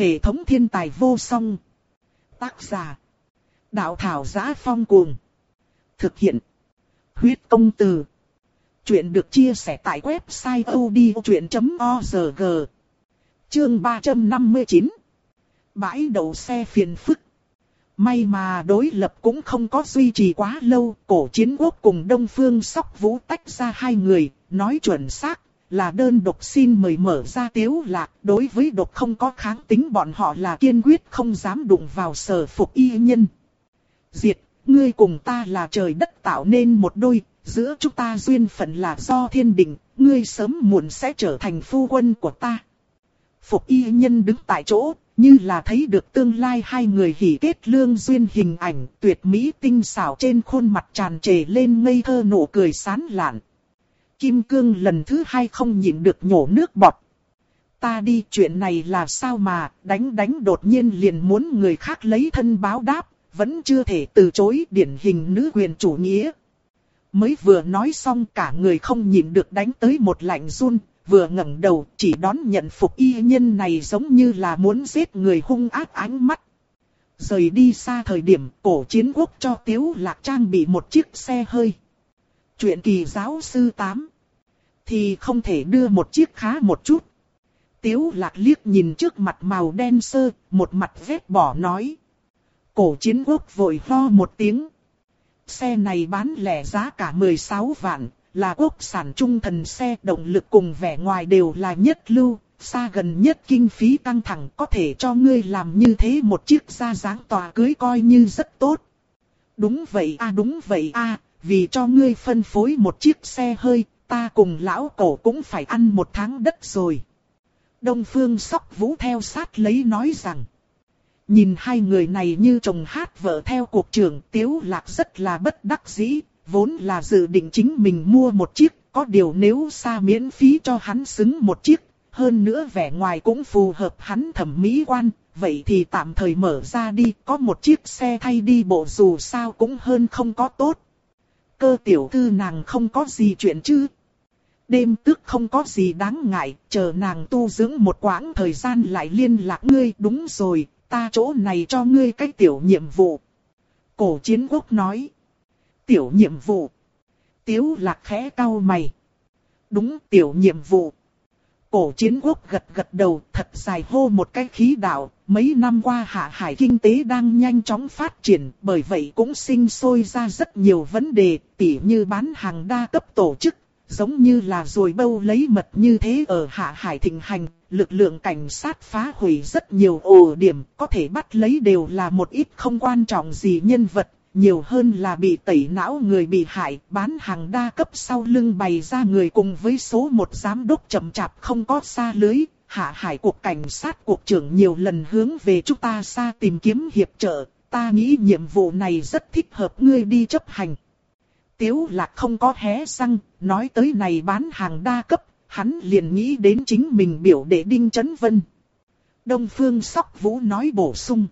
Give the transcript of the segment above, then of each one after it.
Hệ thống thiên tài vô song. Tác giả. Đạo thảo giá phong cuồng. Thực hiện. Huyết công từ. Chuyện được chia sẻ tại website odchuyện.org. Chương 359. Bãi đậu xe phiền phức. May mà đối lập cũng không có duy trì quá lâu, cổ chiến quốc cùng Đông Phương Sóc Vũ tách ra hai người, nói chuẩn xác, là đơn độc xin mời mở ra tiếu lạc. Đối với độc không có kháng tính bọn họ là kiên quyết không dám đụng vào sở phục y nhân. Diệt, ngươi cùng ta là trời đất tạo nên một đôi, giữa chúng ta duyên phận là do thiên định, ngươi sớm muộn sẽ trở thành phu quân của ta. Phục y nhân đứng tại chỗ, như là thấy được tương lai hai người hỉ kết lương duyên hình ảnh tuyệt mỹ tinh xảo trên khuôn mặt tràn trề lên ngây thơ nụ cười sán lạn. Kim Cương lần thứ hai không nhịn được nhổ nước bọt. Ta đi chuyện này là sao mà đánh đánh đột nhiên liền muốn người khác lấy thân báo đáp, vẫn chưa thể từ chối điển hình nữ quyền chủ nghĩa. Mới vừa nói xong cả người không nhịn được đánh tới một lạnh run, vừa ngẩng đầu chỉ đón nhận phục y nhân này giống như là muốn giết người hung ác ánh mắt. Rời đi xa thời điểm cổ chiến quốc cho Tiếu Lạc trang bị một chiếc xe hơi. Chuyện kỳ giáo sư 8. Thì không thể đưa một chiếc khá một chút. Tiếu lạc liếc nhìn trước mặt màu đen sơ, một mặt vết bỏ nói. Cổ chiến quốc vội ho một tiếng. Xe này bán lẻ giá cả 16 vạn, là quốc sản trung thần xe động lực cùng vẻ ngoài đều là nhất lưu, xa gần nhất kinh phí căng thẳng có thể cho ngươi làm như thế một chiếc ra dáng tòa cưới coi như rất tốt. Đúng vậy a đúng vậy a vì cho ngươi phân phối một chiếc xe hơi, ta cùng lão cổ cũng phải ăn một tháng đất rồi. Đông Phương Sóc Vũ theo sát lấy nói rằng, nhìn hai người này như chồng hát vợ theo cuộc trưởng Tiếu Lạc rất là bất đắc dĩ, vốn là dự định chính mình mua một chiếc, có điều nếu xa miễn phí cho hắn xứng một chiếc, hơn nữa vẻ ngoài cũng phù hợp hắn thẩm mỹ quan, vậy thì tạm thời mở ra đi, có một chiếc xe thay đi bộ dù sao cũng hơn không có tốt. Cơ tiểu thư nàng không có gì chuyện chứ. Đêm tước không có gì đáng ngại, chờ nàng tu dưỡng một quãng thời gian lại liên lạc ngươi, đúng rồi, ta chỗ này cho ngươi cái tiểu nhiệm vụ. Cổ chiến quốc nói tiểu nhiệm vụ. Tiếu lạc khẽ cau mày. Đúng tiểu nhiệm vụ. Cổ chiến quốc gật gật đầu thật dài hô một cái khí đạo. Mấy năm qua hạ hải kinh tế đang nhanh chóng phát triển. Bởi vậy cũng sinh sôi ra rất nhiều vấn đề. Tỉ như bán hàng đa cấp tổ chức. Giống như là rồi bâu lấy mật như thế ở hạ hải thịnh hành. Lực lượng cảnh sát phá hủy rất nhiều ổ điểm. Có thể bắt lấy đều là một ít không quan trọng gì nhân vật nhiều hơn là bị tẩy não người bị hại, bán hàng đa cấp sau lưng bày ra người cùng với số một giám đốc chậm chạp không có xa lưới. Hạ hải cuộc cảnh sát cuộc trưởng nhiều lần hướng về chúng ta xa tìm kiếm hiệp trợ, ta nghĩ nhiệm vụ này rất thích hợp ngươi đi chấp hành. Tiếu lạc không có hé răng, nói tới này bán hàng đa cấp, hắn liền nghĩ đến chính mình biểu đệ Đinh Chấn Vân. Đông Phương Sóc Vũ nói bổ sung.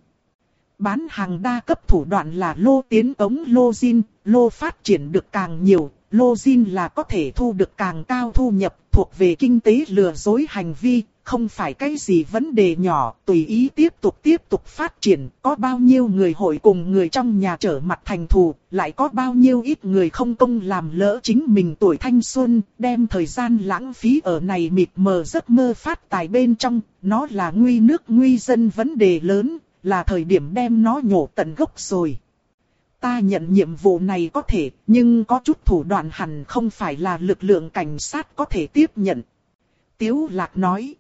Bán hàng đa cấp thủ đoạn là lô tiến ống lô zin, lô phát triển được càng nhiều, lô zin là có thể thu được càng cao thu nhập, thuộc về kinh tế lừa dối hành vi, không phải cái gì vấn đề nhỏ, tùy ý tiếp tục tiếp tục phát triển, có bao nhiêu người hội cùng người trong nhà trở mặt thành thù, lại có bao nhiêu ít người không công làm lỡ chính mình tuổi thanh xuân, đem thời gian lãng phí ở này mịt mờ giấc mơ phát tài bên trong, nó là nguy nước nguy dân vấn đề lớn, là thời điểm đem nó nhổ tận gốc rồi. Ta nhận nhiệm vụ này có thể, nhưng có chút thủ đoạn hẳn không phải là lực lượng cảnh sát có thể tiếp nhận. Tiếu Lạc nói.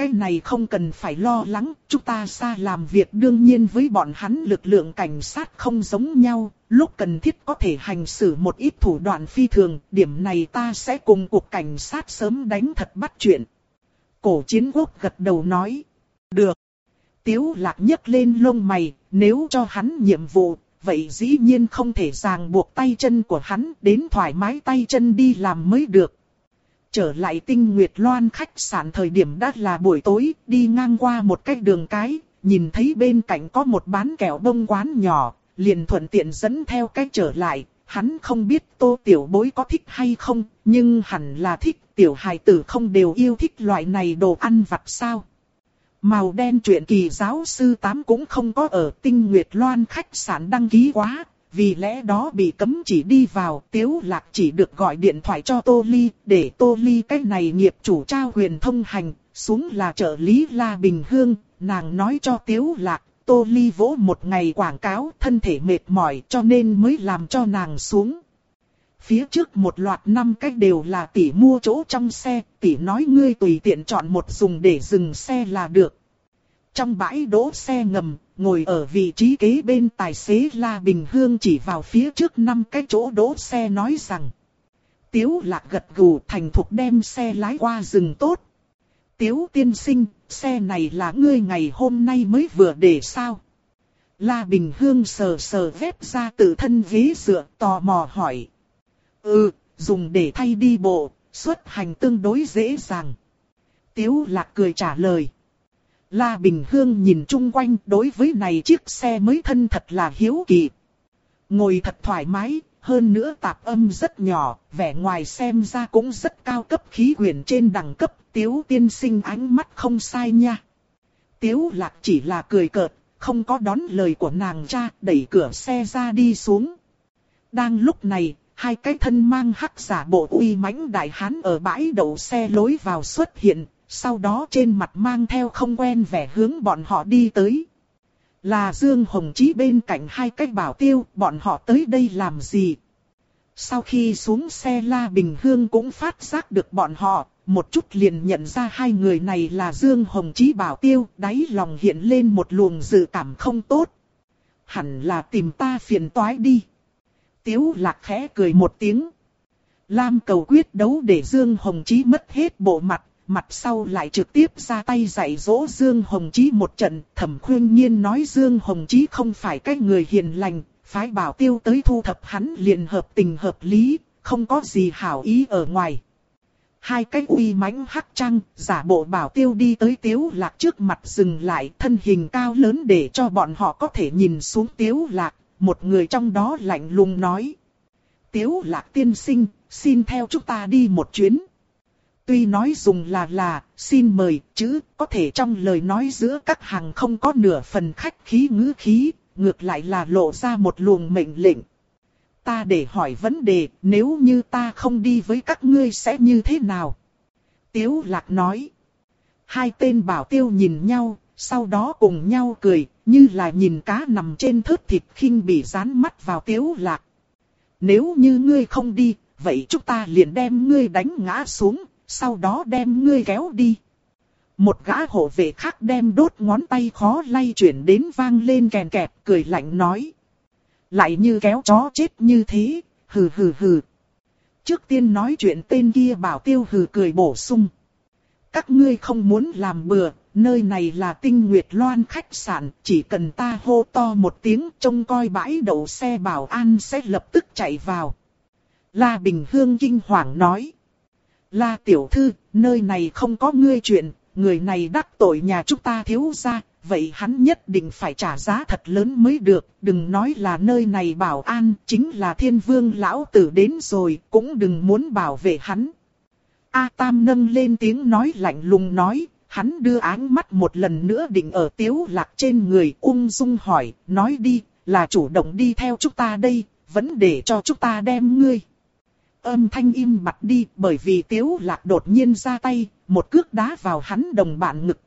Cái này không cần phải lo lắng, chúng ta xa làm việc đương nhiên với bọn hắn lực lượng cảnh sát không giống nhau, lúc cần thiết có thể hành xử một ít thủ đoạn phi thường, điểm này ta sẽ cùng cuộc cảnh sát sớm đánh thật bắt chuyện. Cổ chiến quốc gật đầu nói, được. Tiếu lạc nhấc lên lông mày, nếu cho hắn nhiệm vụ, vậy dĩ nhiên không thể ràng buộc tay chân của hắn đến thoải mái tay chân đi làm mới được. Trở lại tinh Nguyệt Loan khách sạn thời điểm đã là buổi tối, đi ngang qua một cái đường cái, nhìn thấy bên cạnh có một bán kẹo bông quán nhỏ, liền thuận tiện dẫn theo cái trở lại. Hắn không biết tô tiểu bối có thích hay không, nhưng hẳn là thích tiểu hài tử không đều yêu thích loại này đồ ăn vặt sao. Màu đen chuyện kỳ giáo sư tám cũng không có ở tinh Nguyệt Loan khách sạn đăng ký quá, vì lẽ đó bị cấm chỉ đi vào, Tiếu Lạc chỉ được gọi điện thoại cho Tô Ly, để Tô Ly cái này nghiệp chủ trao quyền thông hành, xuống là trợ lý La Bình Hương, nàng nói cho Tiếu Lạc, Tô Ly vỗ một ngày quảng cáo, thân thể mệt mỏi cho nên mới làm cho nàng xuống. Phía trước một loạt năm cách đều là tỷ mua chỗ trong xe, tỷ nói ngươi tùy tiện chọn một dùng để dừng xe là được. Trong bãi đỗ xe ngầm, ngồi ở vị trí kế bên tài xế La Bình Hương chỉ vào phía trước năm cái chỗ đỗ xe nói rằng. Tiếu lạc gật gù thành thục đem xe lái qua rừng tốt. Tiếu tiên sinh, xe này là ngươi ngày hôm nay mới vừa để sao? La Bình Hương sờ sờ vép ra tự thân ghế dựa tò mò hỏi. Ừ, dùng để thay đi bộ, xuất hành tương đối dễ dàng. Tiếu lạc cười trả lời. La Bình Hương nhìn chung quanh đối với này chiếc xe mới thân thật là hiếu kỳ. Ngồi thật thoải mái, hơn nữa tạp âm rất nhỏ, vẻ ngoài xem ra cũng rất cao cấp khí quyển trên đẳng cấp, tiếu tiên sinh ánh mắt không sai nha. Tiếu lạc chỉ là cười cợt, không có đón lời của nàng cha, đẩy cửa xe ra đi xuống. Đang lúc này, hai cái thân mang hắc giả bộ uy mãnh đại hán ở bãi đậu xe lối vào xuất hiện, sau đó trên mặt mang theo không quen vẻ hướng bọn họ đi tới. Là Dương Hồng Chí bên cạnh hai cái bảo tiêu, bọn họ tới đây làm gì? Sau khi xuống xe La Bình Hương cũng phát giác được bọn họ, một chút liền nhận ra hai người này là Dương Hồng Chí bảo tiêu, đáy lòng hiện lên một luồng dự cảm không tốt. Hẳn là tìm ta phiền toái đi. Tiếu lạc khẽ cười một tiếng. Lam cầu quyết đấu để Dương Hồng Chí mất hết bộ mặt, mặt sau lại trực tiếp ra tay dạy dỗ Dương Hồng Chí một trận, thẩm khuyên nhiên nói Dương Hồng Chí không phải cái người hiền lành, phái bảo tiêu tới thu thập hắn liền hợp tình hợp lý, không có gì hảo ý ở ngoài. Hai cái uy mãnh hắc trăng, giả bộ bảo tiêu đi tới tiếu lạc trước mặt dừng lại thân hình cao lớn để cho bọn họ có thể nhìn xuống tiếu lạc, một người trong đó lạnh lùng nói. Tiếu lạc tiên sinh, xin theo chúng ta đi một chuyến. Tuy nói dùng là là, xin mời, chứ có thể trong lời nói giữa các hàng không có nửa phần khách khí ngữ khí, ngược lại là lộ ra một luồng mệnh lệnh. Ta để hỏi vấn đề, nếu như ta không đi với các ngươi sẽ như thế nào? Tiếu lạc nói. Hai tên bảo tiêu nhìn nhau, sau đó cùng nhau cười, như là nhìn cá nằm trên thớt thịt khinh bị dán mắt vào tiếu lạc. Nếu như ngươi không đi, vậy chúng ta liền đem ngươi đánh ngã xuống, sau đó đem ngươi kéo đi. Một gã hộ vệ khác đem đốt ngón tay khó lay chuyển đến vang lên kèn kẹp, cười lạnh nói. Lại như kéo chó chết như thế, hừ hừ hừ. Trước tiên nói chuyện tên kia bảo tiêu hừ cười bổ sung. Các ngươi không muốn làm bừa, nơi này là tinh nguyệt loan khách sạn, chỉ cần ta hô to một tiếng trông coi bãi đậu xe bảo an sẽ lập tức chạy vào. La Bình Hương kinh hoàng nói. La tiểu thư, nơi này không có ngươi chuyện, người này đắc tội nhà chúng ta thiếu gia, vậy hắn nhất định phải trả giá thật lớn mới được, đừng nói là nơi này bảo an, chính là thiên vương lão tử đến rồi, cũng đừng muốn bảo vệ hắn. A Tam nâng lên tiếng nói lạnh lùng nói, hắn đưa áng mắt một lần nữa định ở tiếu lạc trên người ung dung hỏi, nói đi, là chủ động đi theo chúng ta đây, vẫn để cho chúng ta đem ngươi. Âm thanh im bặt đi bởi vì tiếu lạc đột nhiên ra tay, một cước đá vào hắn đồng bạn ngực.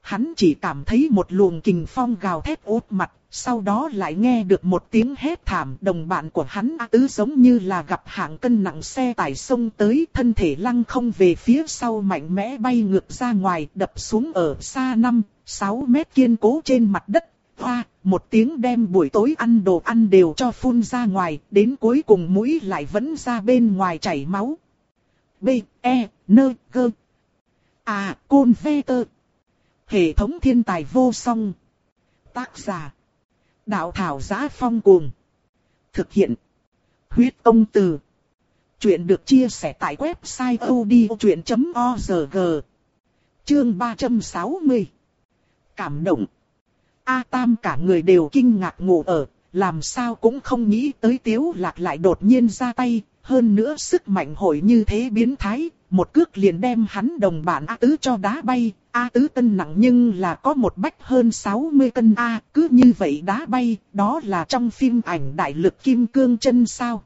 Hắn chỉ cảm thấy một luồng kình phong gào thét út mặt, sau đó lại nghe được một tiếng hét thảm đồng bạn của hắn A tứ giống như là gặp hạng cân nặng xe tải sông tới thân thể lăng không về phía sau mạnh mẽ bay ngược ra ngoài đập xuống ở xa 5, 6 mét kiên cố trên mặt đất. Hoa, một tiếng đem buổi tối ăn đồ ăn đều cho phun ra ngoài, đến cuối cùng mũi lại vẫn ra bên ngoài chảy máu. B, E, N, G. À, Côn Vê Tơ. Hệ thống thiên tài vô song. Tác giả. Đạo thảo giá phong cuồng. Thực hiện. Huyết công từ. Chuyện được chia sẻ tại website odchuyện.org. Chương 360. Cảm động. A Tam cả người đều kinh ngạc ngủ ở, làm sao cũng không nghĩ tới Tiếu Lạc lại đột nhiên ra tay, hơn nữa sức mạnh hội như thế biến thái, một cước liền đem hắn đồng bạn A Tứ cho đá bay, A Tứ tân nặng nhưng là có một bách hơn 60 cân A, cứ như vậy đá bay, đó là trong phim ảnh đại lực kim cương chân sao.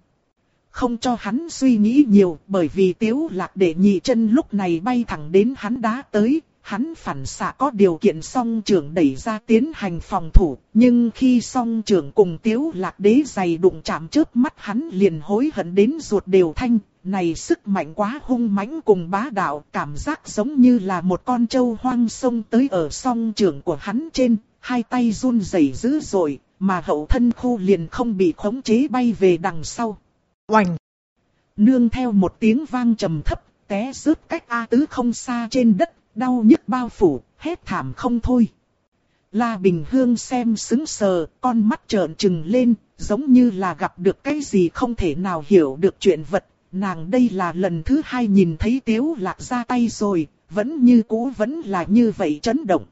Không cho hắn suy nghĩ nhiều, bởi vì tiếu lạc đệ nhị chân lúc này bay thẳng đến hắn đá tới, hắn phản xạ có điều kiện song trưởng đẩy ra tiến hành phòng thủ, nhưng khi song trưởng cùng tiếu lạc đế dày đụng chạm trước mắt hắn liền hối hận đến ruột đều thanh, này sức mạnh quá hung mãnh cùng bá đạo, cảm giác giống như là một con trâu hoang sông tới ở song trưởng của hắn trên, hai tay run rẩy dữ dội, mà hậu thân khu liền không bị khống chế bay về đằng sau. Oành! Nương theo một tiếng vang trầm thấp, té rớt cách A tứ không xa trên đất, đau nhức bao phủ, hết thảm không thôi. La Bình Hương xem sững sờ, con mắt trợn trừng lên, giống như là gặp được cái gì không thể nào hiểu được chuyện vật. Nàng đây là lần thứ hai nhìn thấy Tiếu Lạc ra tay rồi, vẫn như cũ vẫn là như vậy chấn động.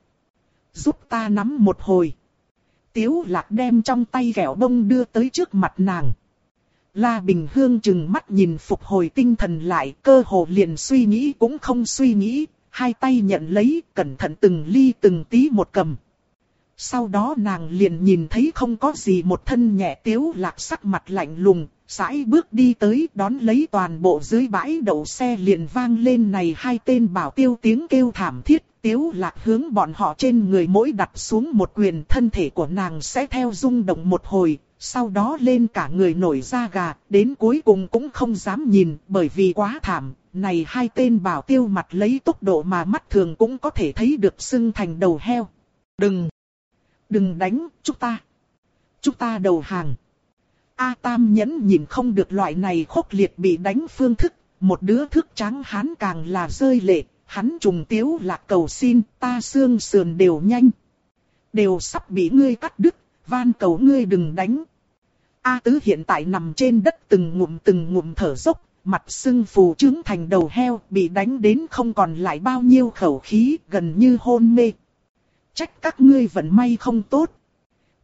Giúp ta nắm một hồi. Tiếu Lạc đem trong tay kẹo bông đưa tới trước mặt nàng. La Bình Hương chừng mắt nhìn phục hồi tinh thần lại, cơ hồ liền suy nghĩ cũng không suy nghĩ, hai tay nhận lấy, cẩn thận từng ly từng tí một cầm. Sau đó nàng liền nhìn thấy không có gì một thân nhẹ tiếu lạc sắc mặt lạnh lùng, sải bước đi tới đón lấy toàn bộ dưới bãi đậu xe liền vang lên này hai tên bảo tiêu tiếng kêu thảm thiết. Tiếu lạc hướng bọn họ trên người mỗi đặt xuống một quyền thân thể của nàng sẽ theo rung động một hồi, sau đó lên cả người nổi da gà, đến cuối cùng cũng không dám nhìn bởi vì quá thảm, này hai tên bảo tiêu mặt lấy tốc độ mà mắt thường cũng có thể thấy được sưng thành đầu heo. Đừng! Đừng đánh, chúng ta! Chúng ta đầu hàng! A Tam nhẫn nhìn không được loại này khốc liệt bị đánh phương thức, một đứa thức trắng hắn càng là rơi lệ, hắn trùng tiếu lạc cầu xin, ta xương sườn đều nhanh. Đều sắp bị ngươi cắt đứt, van cầu ngươi đừng đánh. A Tứ hiện tại nằm trên đất từng ngụm từng ngụm thở dốc, mặt sưng phù trướng thành đầu heo, bị đánh đến không còn lại bao nhiêu khẩu khí, gần như hôn mê. Trách các ngươi vận may không tốt.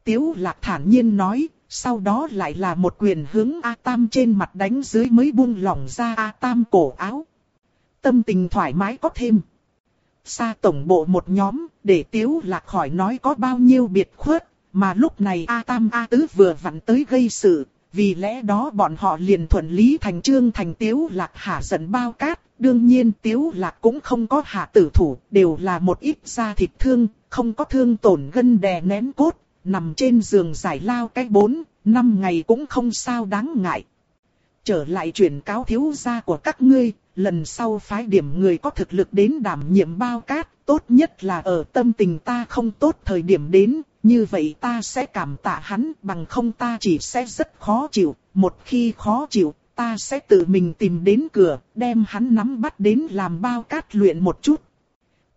Tiếu lạc thản nhiên nói, sau đó lại là một quyền hướng A Tam trên mặt đánh dưới mới buông lỏng ra A Tam cổ áo. Tâm tình thoải mái có thêm. Xa tổng bộ một nhóm, để Tiếu lạc khỏi nói có bao nhiêu biệt khuất, mà lúc này A Tam A Tứ vừa vặn tới gây sự, vì lẽ đó bọn họ liền thuận lý thành trương thành tiếu lạc hạ giận bao cát. Đương nhiên tiếu lạc cũng không có hạ tử thủ, đều là một ít da thịt thương, không có thương tổn gân đè nén cốt, nằm trên giường giải lao cái bốn, năm ngày cũng không sao đáng ngại. Trở lại chuyển cáo thiếu gia của các ngươi, lần sau phái điểm người có thực lực đến đảm nhiệm bao cát, tốt nhất là ở tâm tình ta không tốt thời điểm đến, như vậy ta sẽ cảm tạ hắn bằng không ta chỉ sẽ rất khó chịu, một khi khó chịu, ta sẽ tự mình tìm đến cửa, đem hắn nắm bắt đến làm bao cát luyện một chút.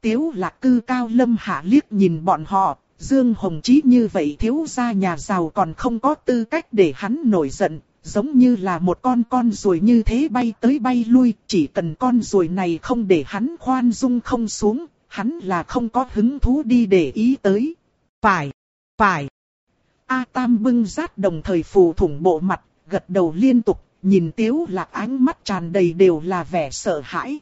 Tiếu lạc cư cao lâm hạ liếc nhìn bọn họ, Dương Hồng Chí như vậy thiếu gia nhà giàu còn không có tư cách để hắn nổi giận, giống như là một con con ruồi như thế bay tới bay lui, chỉ cần con ruồi này không để hắn khoan dung không xuống, hắn là không có hứng thú đi để ý tới. Phải, phải. A Tam bưng rát đồng thời phù thủng bộ mặt, gật đầu liên tục, nhìn Tiếu Lạc ánh mắt tràn đầy đều là vẻ sợ hãi.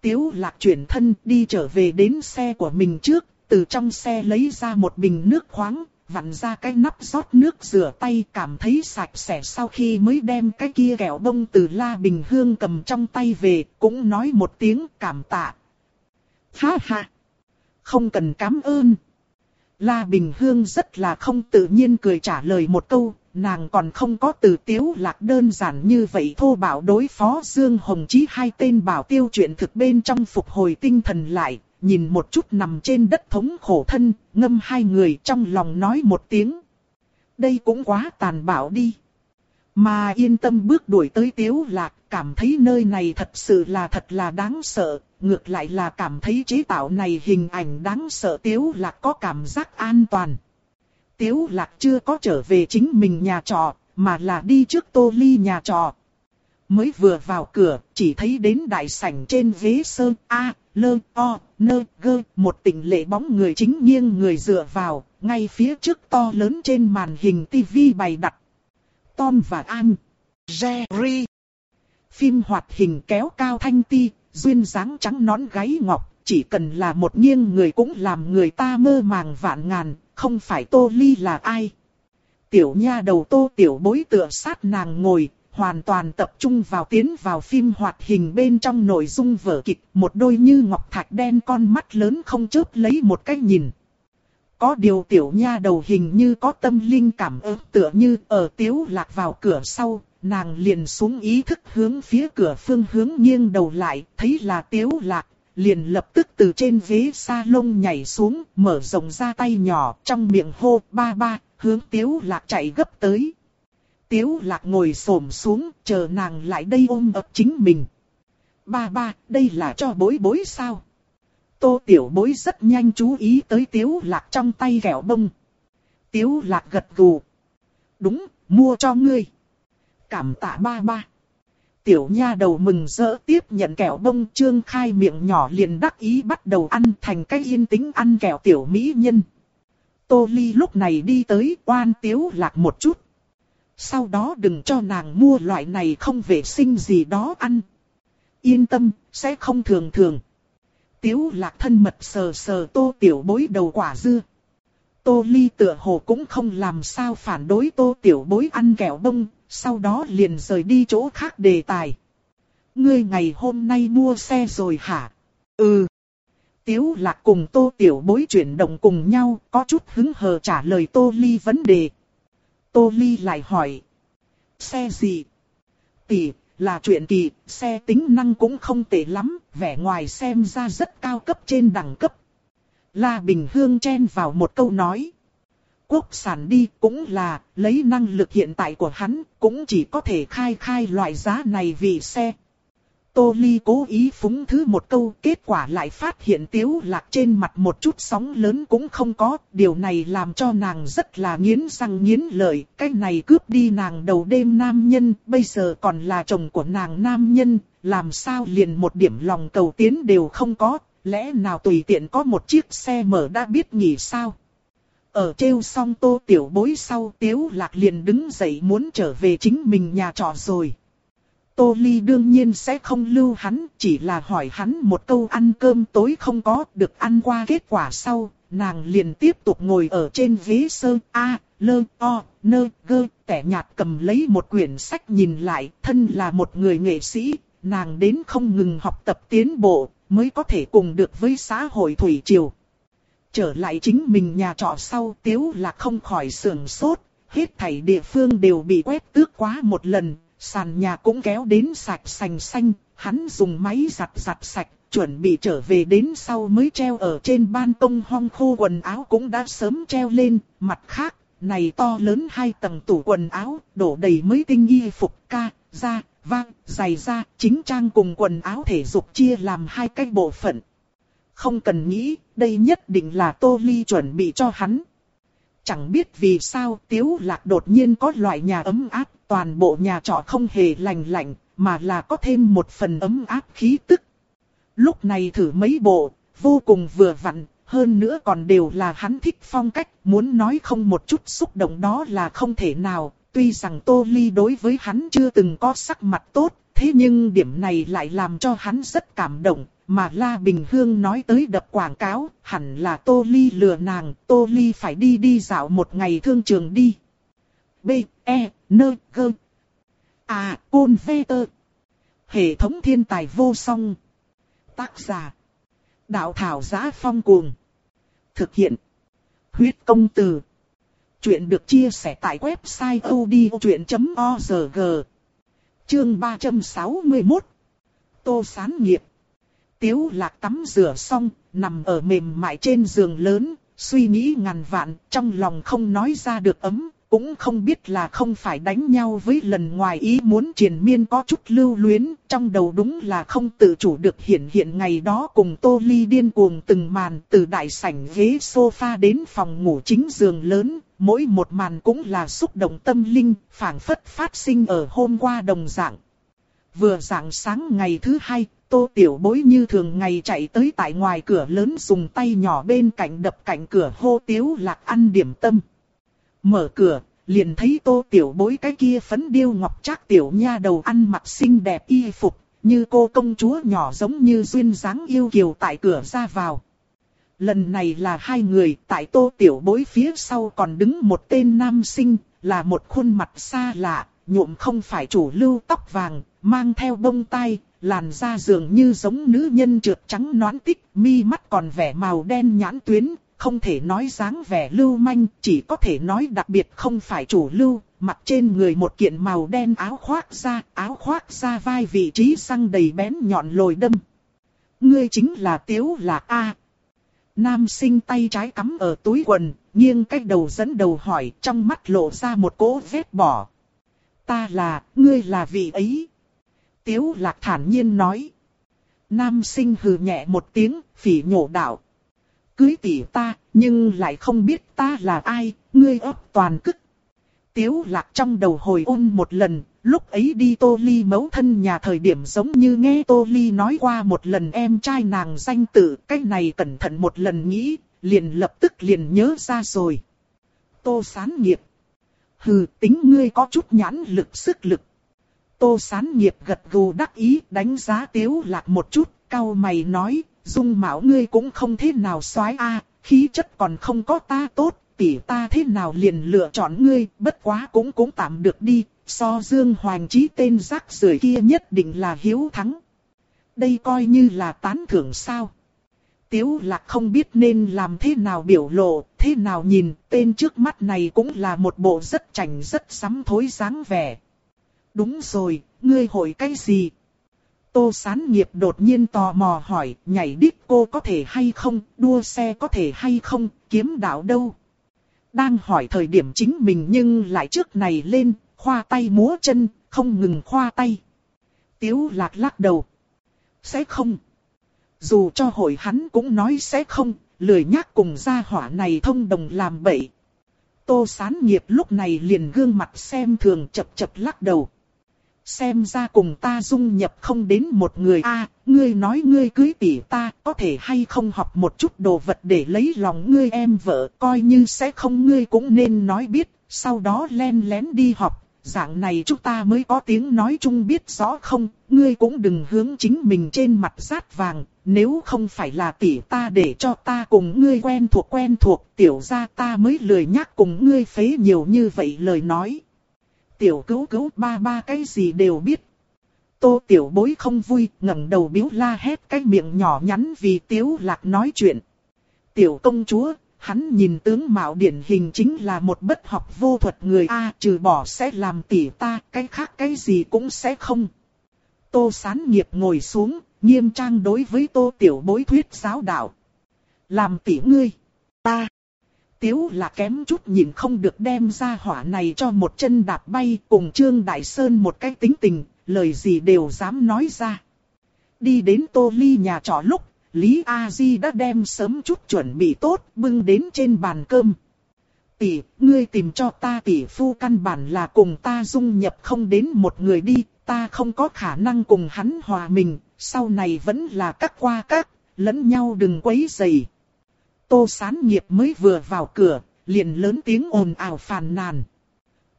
Tiếu Lạc chuyển thân đi trở về đến xe của mình trước, từ trong xe lấy ra một bình nước khoáng, vặn ra cái nắp rót nước rửa tay cảm thấy sạch sẽ sau khi mới đem cái kia kẹo bông từ La Bình Hương cầm trong tay về, cũng nói một tiếng cảm tạ. Ha ha! Không cần cảm ơn. La Bình Hương rất là không tự nhiên cười trả lời một câu, nàng còn không có từ tiếu lạc đơn giản như vậy thô bảo đối phó Dương Hồng Chí hai tên bảo tiêu chuyện thực bên trong phục hồi tinh thần lại, nhìn một chút nằm trên đất thống khổ thân, ngâm hai người trong lòng nói một tiếng. Đây cũng quá tàn bạo đi. Mà yên tâm bước đuổi tới tiếu lạc, cảm thấy nơi này thật sự là thật là đáng sợ, ngược lại là cảm thấy chế tạo này hình ảnh đáng sợ tiếu lạc có cảm giác an toàn. Tiếu lạc chưa có trở về chính mình nhà trọ, mà là đi trước tô ly nhà trọ. Mới vừa vào cửa, chỉ thấy đến đại sảnh trên ghế sơn A, lơ, o, nơ, gơ, một tỉnh lệ bóng người chính nghiêng người dựa vào, ngay phía trước to lớn trên màn hình tivi bày đặt. Tom và An. Jerry. phim hoạt hình kéo cao thanh ti, duyên dáng trắng nón gáy ngọc, chỉ cần là một nghiêng người cũng làm người ta mơ màng vạn ngàn, không phải Tô Ly là ai. Tiểu nha đầu Tô Tiểu bối tựa sát nàng ngồi, hoàn toàn tập trung vào tiến vào phim hoạt hình bên trong nội dung vở kịch, một đôi như ngọc thạch đen con mắt lớn không chớp lấy một cái nhìn. Có điều tiểu nha đầu hình như có tâm linh cảm ứng tựa như ở tiếu lạc vào cửa sau, nàng liền xuống ý thức hướng phía cửa phương hướng nghiêng đầu lại, thấy là tiếu lạc, liền lập tức từ trên ghế salon nhảy xuống, mở rộng ra tay nhỏ, trong miệng hô ba ba, hướng tiếu lạc chạy gấp tới. Tiếu lạc ngồi xổm xuống, chờ nàng lại đây ôm ấp chính mình. Ba ba, đây là cho bối bối sao? Tô tiểu bối rất nhanh chú ý tới tiếu lạc trong tay kẹo bông. Tiếu lạc gật gù. Đúng, mua cho ngươi. Cảm tạ ba ba. Tiểu nha đầu mừng rỡ tiếp nhận kẹo bông trương khai miệng nhỏ liền đắc ý bắt đầu ăn thành cái yên tĩnh ăn kẹo tiểu mỹ nhân. Tô Ly lúc này đi tới oan tiếu lạc một chút. Sau đó đừng cho nàng mua loại này không vệ sinh gì đó ăn. Yên tâm, sẽ không thường thường. Tiếu lạc thân mật sờ sờ tô tiểu bối đầu quả dưa. Tô ly tựa hồ cũng không làm sao phản đối tô tiểu bối ăn kẹo bông, sau đó liền rời đi chỗ khác đề tài. Ngươi ngày hôm nay mua xe rồi hả? Ừ. Tiếu lạc cùng tô tiểu bối chuyển động cùng nhau, có chút hứng hờ trả lời tô ly vấn đề. Tô ly lại hỏi. Xe gì? Tỷ, là chuyện kỳ, xe tính năng cũng không tệ lắm, vẻ ngoài xem ra rất cao cấp trên đẳng cấp. La Bình Hương chen vào một câu nói. Quốc sản đi cũng là, lấy năng lực hiện tại của hắn, cũng chỉ có thể khai khai loại giá này vì xe. Tô Ly cố ý phúng thứ một câu, kết quả lại phát hiện tiếu lạc trên mặt một chút sóng lớn cũng không có, điều này làm cho nàng rất là nghiến răng nghiến lợi, cái này cướp đi nàng đầu đêm nam nhân, bây giờ còn là chồng của nàng nam nhân, làm sao liền một điểm lòng cầu tiến đều không có, lẽ nào tùy tiện có một chiếc xe mở đã biết nghỉ sao. Ở treo xong tô tiểu bối sau tiếu lạc liền đứng dậy muốn trở về chính mình nhà trọ rồi. Tô Ly đương nhiên sẽ không lưu hắn, chỉ là hỏi hắn một câu ăn cơm tối không có được ăn qua kết quả sau, nàng liền tiếp tục ngồi ở trên ghế sơ A, lơ, o, nơ, gơ, tẻ nhạt cầm lấy một quyển sách nhìn lại, thân là một người nghệ sĩ, nàng đến không ngừng học tập tiến bộ, mới có thể cùng được với xã hội thủy triều. Trở lại chính mình nhà trọ sau tiếu là không khỏi sườn sốt, hết thảy địa phương đều bị quét tước quá một lần, sàn nhà cũng kéo đến sạch sành xanh, hắn dùng máy giặt giặt sạch, chuẩn bị trở về đến sau mới treo ở trên ban công hong khô quần áo cũng đã sớm treo lên, mặt khác, này to lớn hai tầng tủ quần áo, đổ đầy mới tinh y phục ca, da, vang, giày da, chính trang cùng quần áo thể dục chia làm hai cái bộ phận. Không cần nghĩ, đây nhất định là Tô Ly chuẩn bị cho hắn. Chẳng biết vì sao Tiếu Lạc đột nhiên có loại nhà ấm áp, toàn bộ nhà trọ không hề lành lạnh, mà là có thêm một phần ấm áp khí tức. Lúc này thử mấy bộ, vô cùng vừa vặn, hơn nữa còn đều là hắn thích phong cách, muốn nói không một chút xúc động đó là không thể nào, tuy rằng Tô Ly đối với hắn chưa từng có sắc mặt tốt, thế nhưng điểm này lại làm cho hắn rất cảm động, mà La Bình Hương nói tới đập quảng cáo, hẳn là Tô Ly lừa nàng, Tô Ly phải đi đi dạo một ngày thương trường đi. B, E, N, G. À, Côn V, Tơ. Hệ thống thiên tài vô song. Tác giả. Đạo thảo giá phong cuồng. Thực hiện. Huyết công từ. Chuyện được chia sẻ tại website odchuyện.org. Chương 361. Tô Sán Nghiệp. Tiếu lạc tắm rửa xong, nằm ở mềm mại trên giường lớn, suy nghĩ ngàn vạn, trong lòng không nói ra được ấm, cũng không biết là không phải đánh nhau với lần ngoài ý muốn triền miên có chút lưu luyến, trong đầu đúng là không tự chủ được hiện hiện ngày đó cùng Tô Ly điên cuồng từng màn từ đại sảnh ghế sofa đến phòng ngủ chính giường lớn, mỗi một màn cũng là xúc động tâm linh, phảng phất phát sinh ở hôm qua đồng dạng. Vừa dạng sáng ngày thứ hai, tô tiểu bối như thường ngày chạy tới tại ngoài cửa lớn dùng tay nhỏ bên cạnh đập cạnh cửa hô tiếu lạc ăn điểm tâm. Mở cửa, liền thấy tô tiểu bối cái kia phấn điêu ngọc trác tiểu nha đầu ăn mặc xinh đẹp y phục, như cô công chúa nhỏ giống như duyên dáng yêu kiều tại cửa ra vào. Lần này là hai người, tại tô tiểu bối phía sau còn đứng một tên nam sinh, là một khuôn mặt xa lạ, nhuộm không phải chủ lưu tóc vàng, mang theo bông tai, làn da dường như giống nữ nhân trượt trắng nõn tích, mi mắt còn vẻ màu đen nhãn tuyến, không thể nói dáng vẻ lưu manh, chỉ có thể nói đặc biệt không phải chủ lưu, mặc trên người một kiện màu đen áo khoác da, áo khoác da vai vị trí răng đầy bén nhọn lồi đâm. Ngươi chính là Tiếu Lạc A. Nam sinh tay trái cắm ở túi quần, nghiêng cách đầu dẫn đầu hỏi, trong mắt lộ ra một cỗ vết bỏ. Ta là, ngươi là vị ấy. Tiếu Lạc thản nhiên nói. Nam sinh hừ nhẹ một tiếng, phỉ nhổ đạo. Cưới tỷ ta, nhưng lại không biết ta là ai, ngươi ấp toàn cức. Tiếu lạc trong đầu hồi ôn một lần, lúc ấy đi Tô Ly mấu thân nhà thời điểm giống như nghe Tô Ly nói qua một lần em trai nàng danh tự, cái này cẩn thận một lần nghĩ, liền lập tức liền nhớ ra rồi. Tô sán nghiệp. Hừ, tính ngươi có chút nhãn lực sức lực. Tô sán nghiệp gật gù đắc ý đánh giá tiếu lạc một chút, cao mày nói, dung mạo ngươi cũng không thế nào soái a, khí chất còn không có ta tốt, tỷ ta thế nào liền lựa chọn ngươi, bất quá cũng cũng tạm được đi, so Dương Hoàng Chí tên rác rưởi kia nhất định là hiếu thắng. Đây coi như là tán thưởng sao. Tiếu lạc không biết nên làm thế nào biểu lộ, thế nào nhìn, tên trước mắt này cũng là một bộ rất chảnh rất sắm thối dáng vẻ. Đúng rồi, ngươi hội cái gì? Tô sán nghiệp đột nhiên tò mò hỏi, nhảy đít cô có thể hay không, đua xe có thể hay không, kiếm đạo đâu? Đang hỏi thời điểm chính mình nhưng lại trước này lên, khoa tay múa chân, không ngừng khoa tay. Tiếu lạc lắc đầu. Sẽ không. Dù cho hội hắn cũng nói sẽ không, lười nhắc cùng gia hỏa này thông đồng làm bậy. Tô sán nghiệp lúc này liền gương mặt xem thường chập chập lắc đầu. Xem ra cùng ta dung nhập không đến một người. A ngươi nói ngươi cưới tỷ ta, có thể hay không học một chút đồ vật để lấy lòng ngươi em vợ, coi như sẽ không ngươi cũng nên nói biết, sau đó len lén đi học, dạng này chúng ta mới có tiếng nói chung biết rõ không, ngươi cũng đừng hướng chính mình trên mặt rát vàng, nếu không phải là tỷ ta để cho ta cùng ngươi quen thuộc quen thuộc, tiểu ra ta mới lười nhắc cùng ngươi phế nhiều như vậy lời nói tiểu cứu cứu ba ba cái gì đều biết. Tô tiểu bối không vui, ngẩng đầu biếu la hét cái miệng nhỏ nhắn vì tiếu lạc nói chuyện. Tiểu công chúa, hắn nhìn tướng mạo điển hình chính là một bất học vô thuật người A trừ bỏ sẽ làm tỷ ta, cái khác cái gì cũng sẽ không. Tô sán nghiệp ngồi xuống, nghiêm trang đối với tô tiểu bối thuyết giáo đạo. Làm tỷ ngươi, ta tiếu là kém chút nhìn không được đem ra hỏa này cho một chân đạp bay cùng Trương Đại Sơn một cái tính tình, lời gì đều dám nói ra. Đi đến Tô Ly nhà trọ lúc, Lý A Di đã đem sớm chút chuẩn bị tốt, bưng đến trên bàn cơm. Tỷ, ngươi tìm cho ta tỷ phu căn bản là cùng ta dung nhập không đến một người đi, ta không có khả năng cùng hắn hòa mình, sau này vẫn là các qua các, lẫn nhau đừng quấy rầy. Tô sán nghiệp mới vừa vào cửa, liền lớn tiếng ồn ào phàn nàn.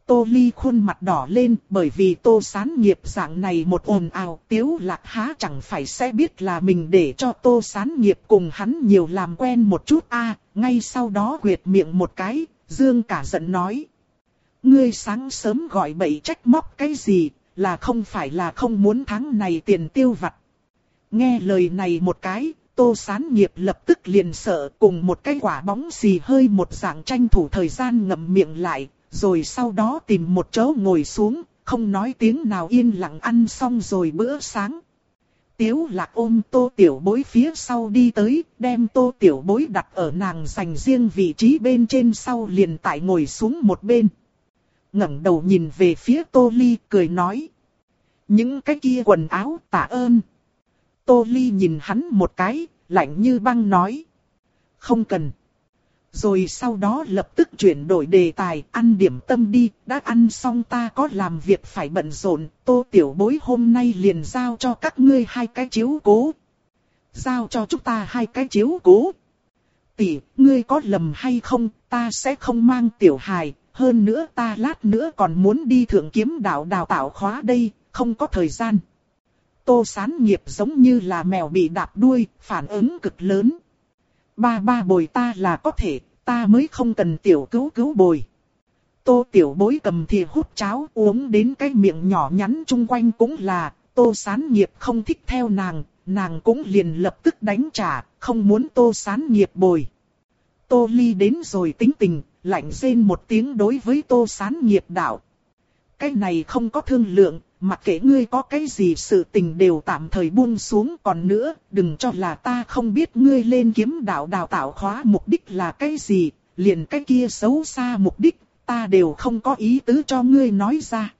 Tô ly khuôn mặt đỏ lên bởi vì tô sán nghiệp dạng này một ồn ào tiếu lạc há chẳng phải sẽ biết là mình để cho tô sán nghiệp cùng hắn nhiều làm quen một chút a à, ngay sau đó quyệt miệng một cái, dương cả giận nói. Ngươi sáng sớm gọi bậy trách móc cái gì, là không phải là không muốn tháng này tiền tiêu vặt. Nghe lời này một cái, Tô sán nghiệp lập tức liền sợ cùng một cái quả bóng xì hơi một dạng tranh thủ thời gian ngậm miệng lại, rồi sau đó tìm một chỗ ngồi xuống, không nói tiếng nào yên lặng ăn xong rồi bữa sáng. Tiếu lạc ôm tô tiểu bối phía sau đi tới, đem tô tiểu bối đặt ở nàng dành riêng vị trí bên trên sau liền tại ngồi xuống một bên. ngẩng đầu nhìn về phía tô ly cười nói. Những cái kia quần áo tạ ơn. Tô Ly nhìn hắn một cái, lạnh như băng nói. Không cần. Rồi sau đó lập tức chuyển đổi đề tài, ăn điểm tâm đi, đã ăn xong ta có làm việc phải bận rộn, tô tiểu bối hôm nay liền giao cho các ngươi hai cái chiếu cố. Giao cho chúng ta hai cái chiếu cố. Tỷ, ngươi có lầm hay không, ta sẽ không mang tiểu hài, hơn nữa ta lát nữa còn muốn đi thượng kiếm đạo đào tạo khóa đây, không có thời gian. Tô sán nghiệp giống như là mèo bị đạp đuôi, phản ứng cực lớn. Ba ba bồi ta là có thể, ta mới không cần tiểu cứu cứu bồi. Tô tiểu bối cầm thìa hút cháo uống đến cái miệng nhỏ nhắn chung quanh cũng là, tô sán nghiệp không thích theo nàng, nàng cũng liền lập tức đánh trả, không muốn tô sán nghiệp bồi. Tô ly đến rồi tính tình, lạnh rên một tiếng đối với tô sán nghiệp đạo. Cái này không có thương lượng, mặc kệ ngươi có cái gì sự tình đều tạm thời buông xuống còn nữa, đừng cho là ta không biết ngươi lên kiếm đạo đào tạo khóa mục đích là cái gì, liền cái kia xấu xa mục đích, ta đều không có ý tứ cho ngươi nói ra.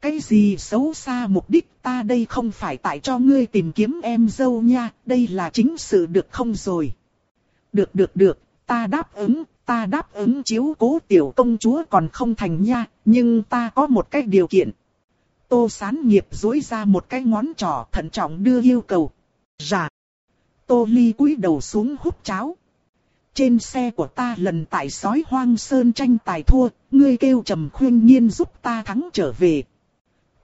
Cái gì xấu xa mục đích ta đây không phải tại cho ngươi tìm kiếm em dâu nha, đây là chính sự được không rồi. Được được được, ta đáp ứng, ta đáp ứng chiếu cố tiểu công chúa còn không thành nha, nhưng ta có một cái điều kiện. Tô sán nghiệp dối ra một cái ngón trỏ thận trọng đưa yêu cầu. Dạ. Tô ly cúi đầu xuống hút cháo. Trên xe của ta lần tại sói hoang sơn tranh tài thua, ngươi kêu trầm khuyên nhiên giúp ta thắng trở về.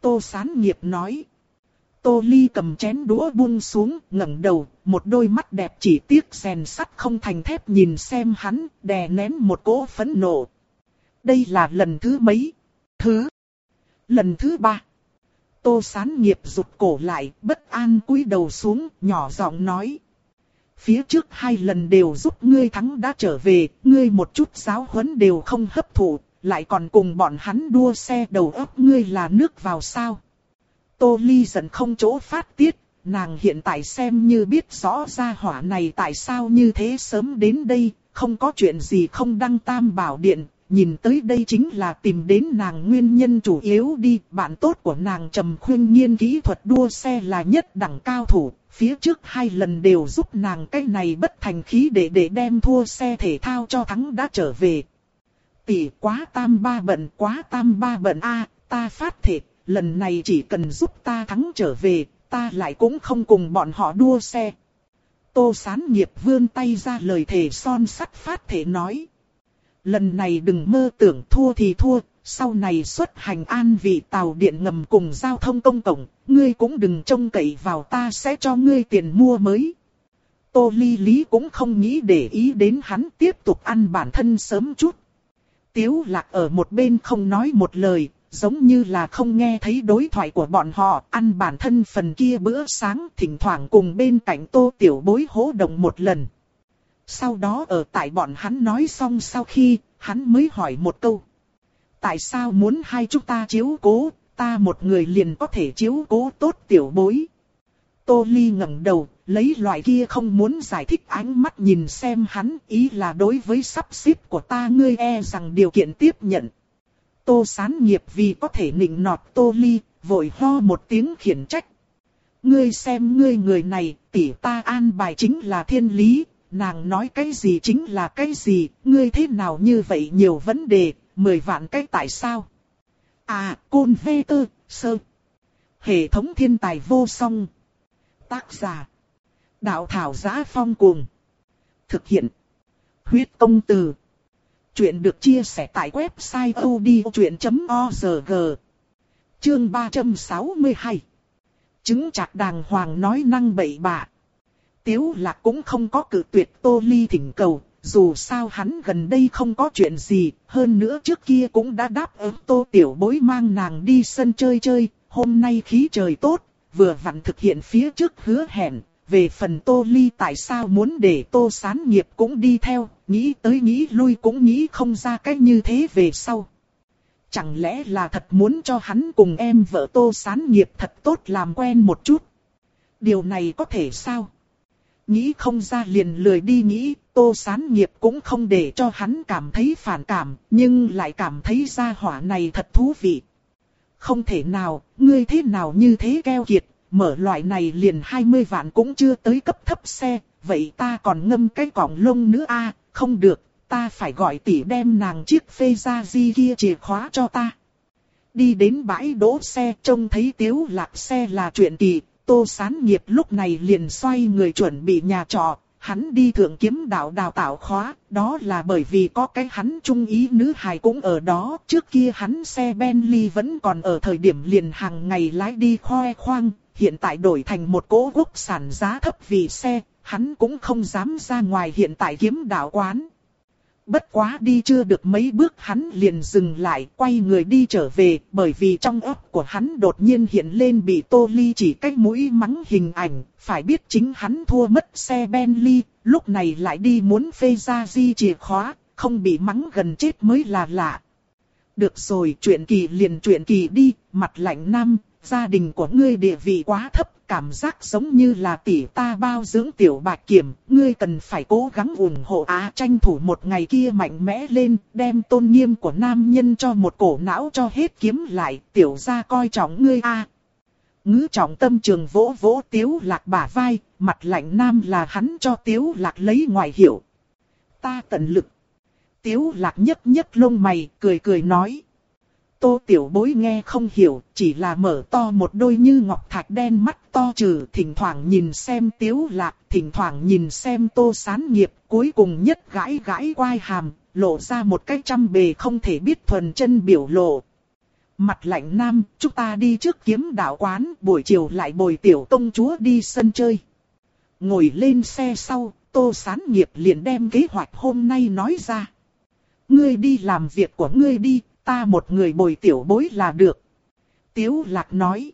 Tô sán nghiệp nói. Tô ly cầm chén đũa buông xuống, ngẩng đầu, một đôi mắt đẹp chỉ tiếc rèn sắt không thành thép nhìn xem hắn, đè nén một cỗ phẫn nộ. Đây là lần thứ mấy? Thứ. Lần thứ ba. Tô sán nghiệp rụt cổ lại, bất an cúi đầu xuống, nhỏ giọng nói. Phía trước hai lần đều giúp ngươi thắng đã trở về, ngươi một chút giáo huấn đều không hấp thụ, lại còn cùng bọn hắn đua xe đầu óc ngươi là nước vào sao. Tô Ly giận không chỗ phát tiết, nàng hiện tại xem như biết rõ ra hỏa này tại sao như thế sớm đến đây, không có chuyện gì không đăng tam bảo điện, nhìn tới đây chính là tìm đến nàng nguyên nhân chủ yếu đi, bạn tốt của nàng trầm khuyên nhiên kỹ thuật đua xe là nhất đẳng cao thủ, phía trước hai lần đều giúp nàng cái này bất thành khí để để đem thua xe thể thao cho thắng đã trở về. Tỷ quá tam ba bận quá tam ba bận a ta phát thể, lần này chỉ cần giúp ta thắng trở về, ta lại cũng không cùng bọn họ đua xe. Tô sán nghiệp vươn tay ra lời thề son sắt phát thể nói. Lần này đừng mơ tưởng thua thì thua, sau này xuất hành an vị tàu điện ngầm cùng giao thông công cộng, ngươi cũng đừng trông cậy vào ta sẽ cho ngươi tiền mua mới. Tô Ly Lý cũng không nghĩ để ý đến hắn tiếp tục ăn bản thân sớm chút. Tiếu lạc ở một bên không nói một lời, giống như là không nghe thấy đối thoại của bọn họ, ăn bản thân phần kia bữa sáng thỉnh thoảng cùng bên cạnh tô tiểu bối hố động một lần. Sau đó ở tại bọn hắn nói xong sau khi, hắn mới hỏi một câu. Tại sao muốn hai chúng ta chiếu cố, ta một người liền có thể chiếu cố tốt tiểu bối. Tô Ly ngẩng đầu, lấy loại kia không muốn giải thích ánh mắt nhìn xem hắn, ý là đối với sắp xếp của ta ngươi e rằng điều kiện tiếp nhận. Tô sán nghiệp vì có thể nịnh nọt Tô Ly, vội ho một tiếng khiển trách. Ngươi xem ngươi người này, tỷ ta an bài chính là thiên lý, nàng nói cái gì chính là cái gì, ngươi thế nào như vậy nhiều vấn đề, mười vạn cái tại sao. À, côn vê tơ, sơ. Hệ thống thiên tài vô song. Tác giả. Đạo thảo giá phong cuồng. Thực hiện. Huyết công từ. Chuyện được chia sẻ tại website odchuyện.org. Chương 362. Chứng chặt đàng hoàng nói năng bậy bạ. Tiếu lạc cũng không có cử tuyệt tô ly thỉnh cầu, dù sao hắn gần đây không có chuyện gì, hơn nữa trước kia cũng đã đáp ứng tô tiểu bối mang nàng đi sân chơi chơi, hôm nay khí trời tốt, vừa vặn thực hiện phía trước hứa hẹn, về phần tô ly tại sao muốn để tô sán nghiệp cũng đi theo, nghĩ tới nghĩ lui cũng nghĩ không ra cách như thế về sau. Chẳng lẽ là thật muốn cho hắn cùng em vợ tô sán nghiệp thật tốt làm quen một chút. Điều này có thể sao? Nghĩ không ra liền lười đi nghĩ, tô sán nghiệp cũng không để cho hắn cảm thấy phản cảm, nhưng lại cảm thấy gia hỏa này thật thú vị. Không thể nào, ngươi thế nào như thế keo kiệt, mở loại này liền 20 vạn cũng chưa tới cấp thấp xe, vậy ta còn ngâm cái cọng lông nữa a không được, ta phải gọi tỷ đem nàng chiếc phê ra di kia chìa khóa cho ta. Đi đến bãi đỗ xe trông thấy tiếu lạc xe là chuyện kỳ, tô sán nghiệp lúc này liền xoay người chuẩn bị nhà trọ, hắn đi thượng kiếm đạo đào tạo khóa, đó là bởi vì có cái hắn trung ý nữ hài cũng ở đó. Trước kia hắn xe Bentley vẫn còn ở thời điểm liền hàng ngày lái đi khoe khoang, hiện tại đổi thành một cỗ quốc sản giá thấp vì xe, hắn cũng không dám ra ngoài hiện tại kiếm đạo quán. Bất quá đi chưa được mấy bước hắn liền dừng lại, quay người đi trở về, bởi vì trong ấp của hắn đột nhiên hiện lên bị Tô Ly chỉ cách mũi mắng hình ảnh, phải biết chính hắn thua mất xe Bentley, lúc này lại đi muốn phê ra di chìa khóa, không bị mắng gần chết mới là lạ. Được rồi, chuyện kỳ liền chuyện kỳ đi, mặt lạnh nam, gia đình của ngươi địa vị quá thấp, cảm giác giống như là tỷ ta bao dưỡng tiểu bạch kiểm, ngươi cần phải cố gắng ủng hộ á tranh thủ một ngày kia mạnh mẽ lên, đem tôn nghiêm của nam nhân cho một cổ não cho hết kiếm lại, tiểu gia coi trọng ngươi a. Ngữ trọng tâm trường vỗ vỗ tiếu lạc bả vai, mặt lạnh nam là hắn cho tiếu lạc lấy ngoại hiệu. Ta tận lực. Tiếu lạc nhấc nhấc lông mày, cười cười nói. Tô tiểu bối nghe không hiểu, chỉ là mở to một đôi như ngọc thạch đen mắt to trừ, thỉnh thoảng nhìn xem tiếu lạc, thỉnh thoảng nhìn xem tô sán nghiệp, cuối cùng nhất gãi gãi quai hàm, lộ ra một cái trăm bề không thể biết thuần chân biểu lộ. Mặt lạnh nam, chúng ta đi trước kiếm đạo quán, buổi chiều lại bồi tiểu tông chúa đi sân chơi. Ngồi lên xe sau, tô sán nghiệp liền đem kế hoạch hôm nay nói ra. Ngươi đi làm việc của ngươi đi, ta một người bồi tiểu bối là được. Tiếu lạc nói.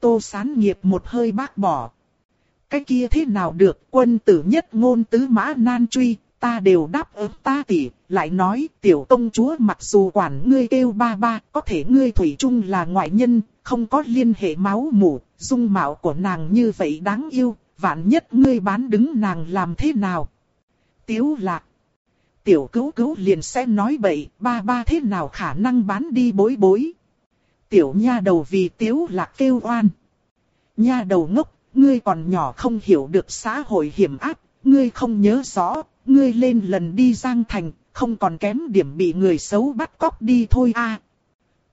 Tô sán nghiệp một hơi bác bỏ. Cái kia thế nào được quân tử nhất ngôn tứ mã nan truy, ta đều đáp ứng ta tỷ, lại nói tiểu công chúa mặc dù quản ngươi kêu ba ba, có thể ngươi thủy chung là ngoại nhân, không có liên hệ máu mủ, dung mạo của nàng như vậy đáng yêu, vạn nhất ngươi bán đứng nàng làm thế nào? Tiếu lạc tiểu cứu cứu liền sẽ nói bậy, ba ba thế nào khả năng bán đi bối bối. Tiểu nha đầu vì tiếu lạc kêu oan. Nha đầu ngốc, ngươi còn nhỏ không hiểu được xã hội hiểm ác, ngươi không nhớ rõ, ngươi lên lần đi Giang Thành, không còn kém điểm bị người xấu bắt cóc đi thôi a.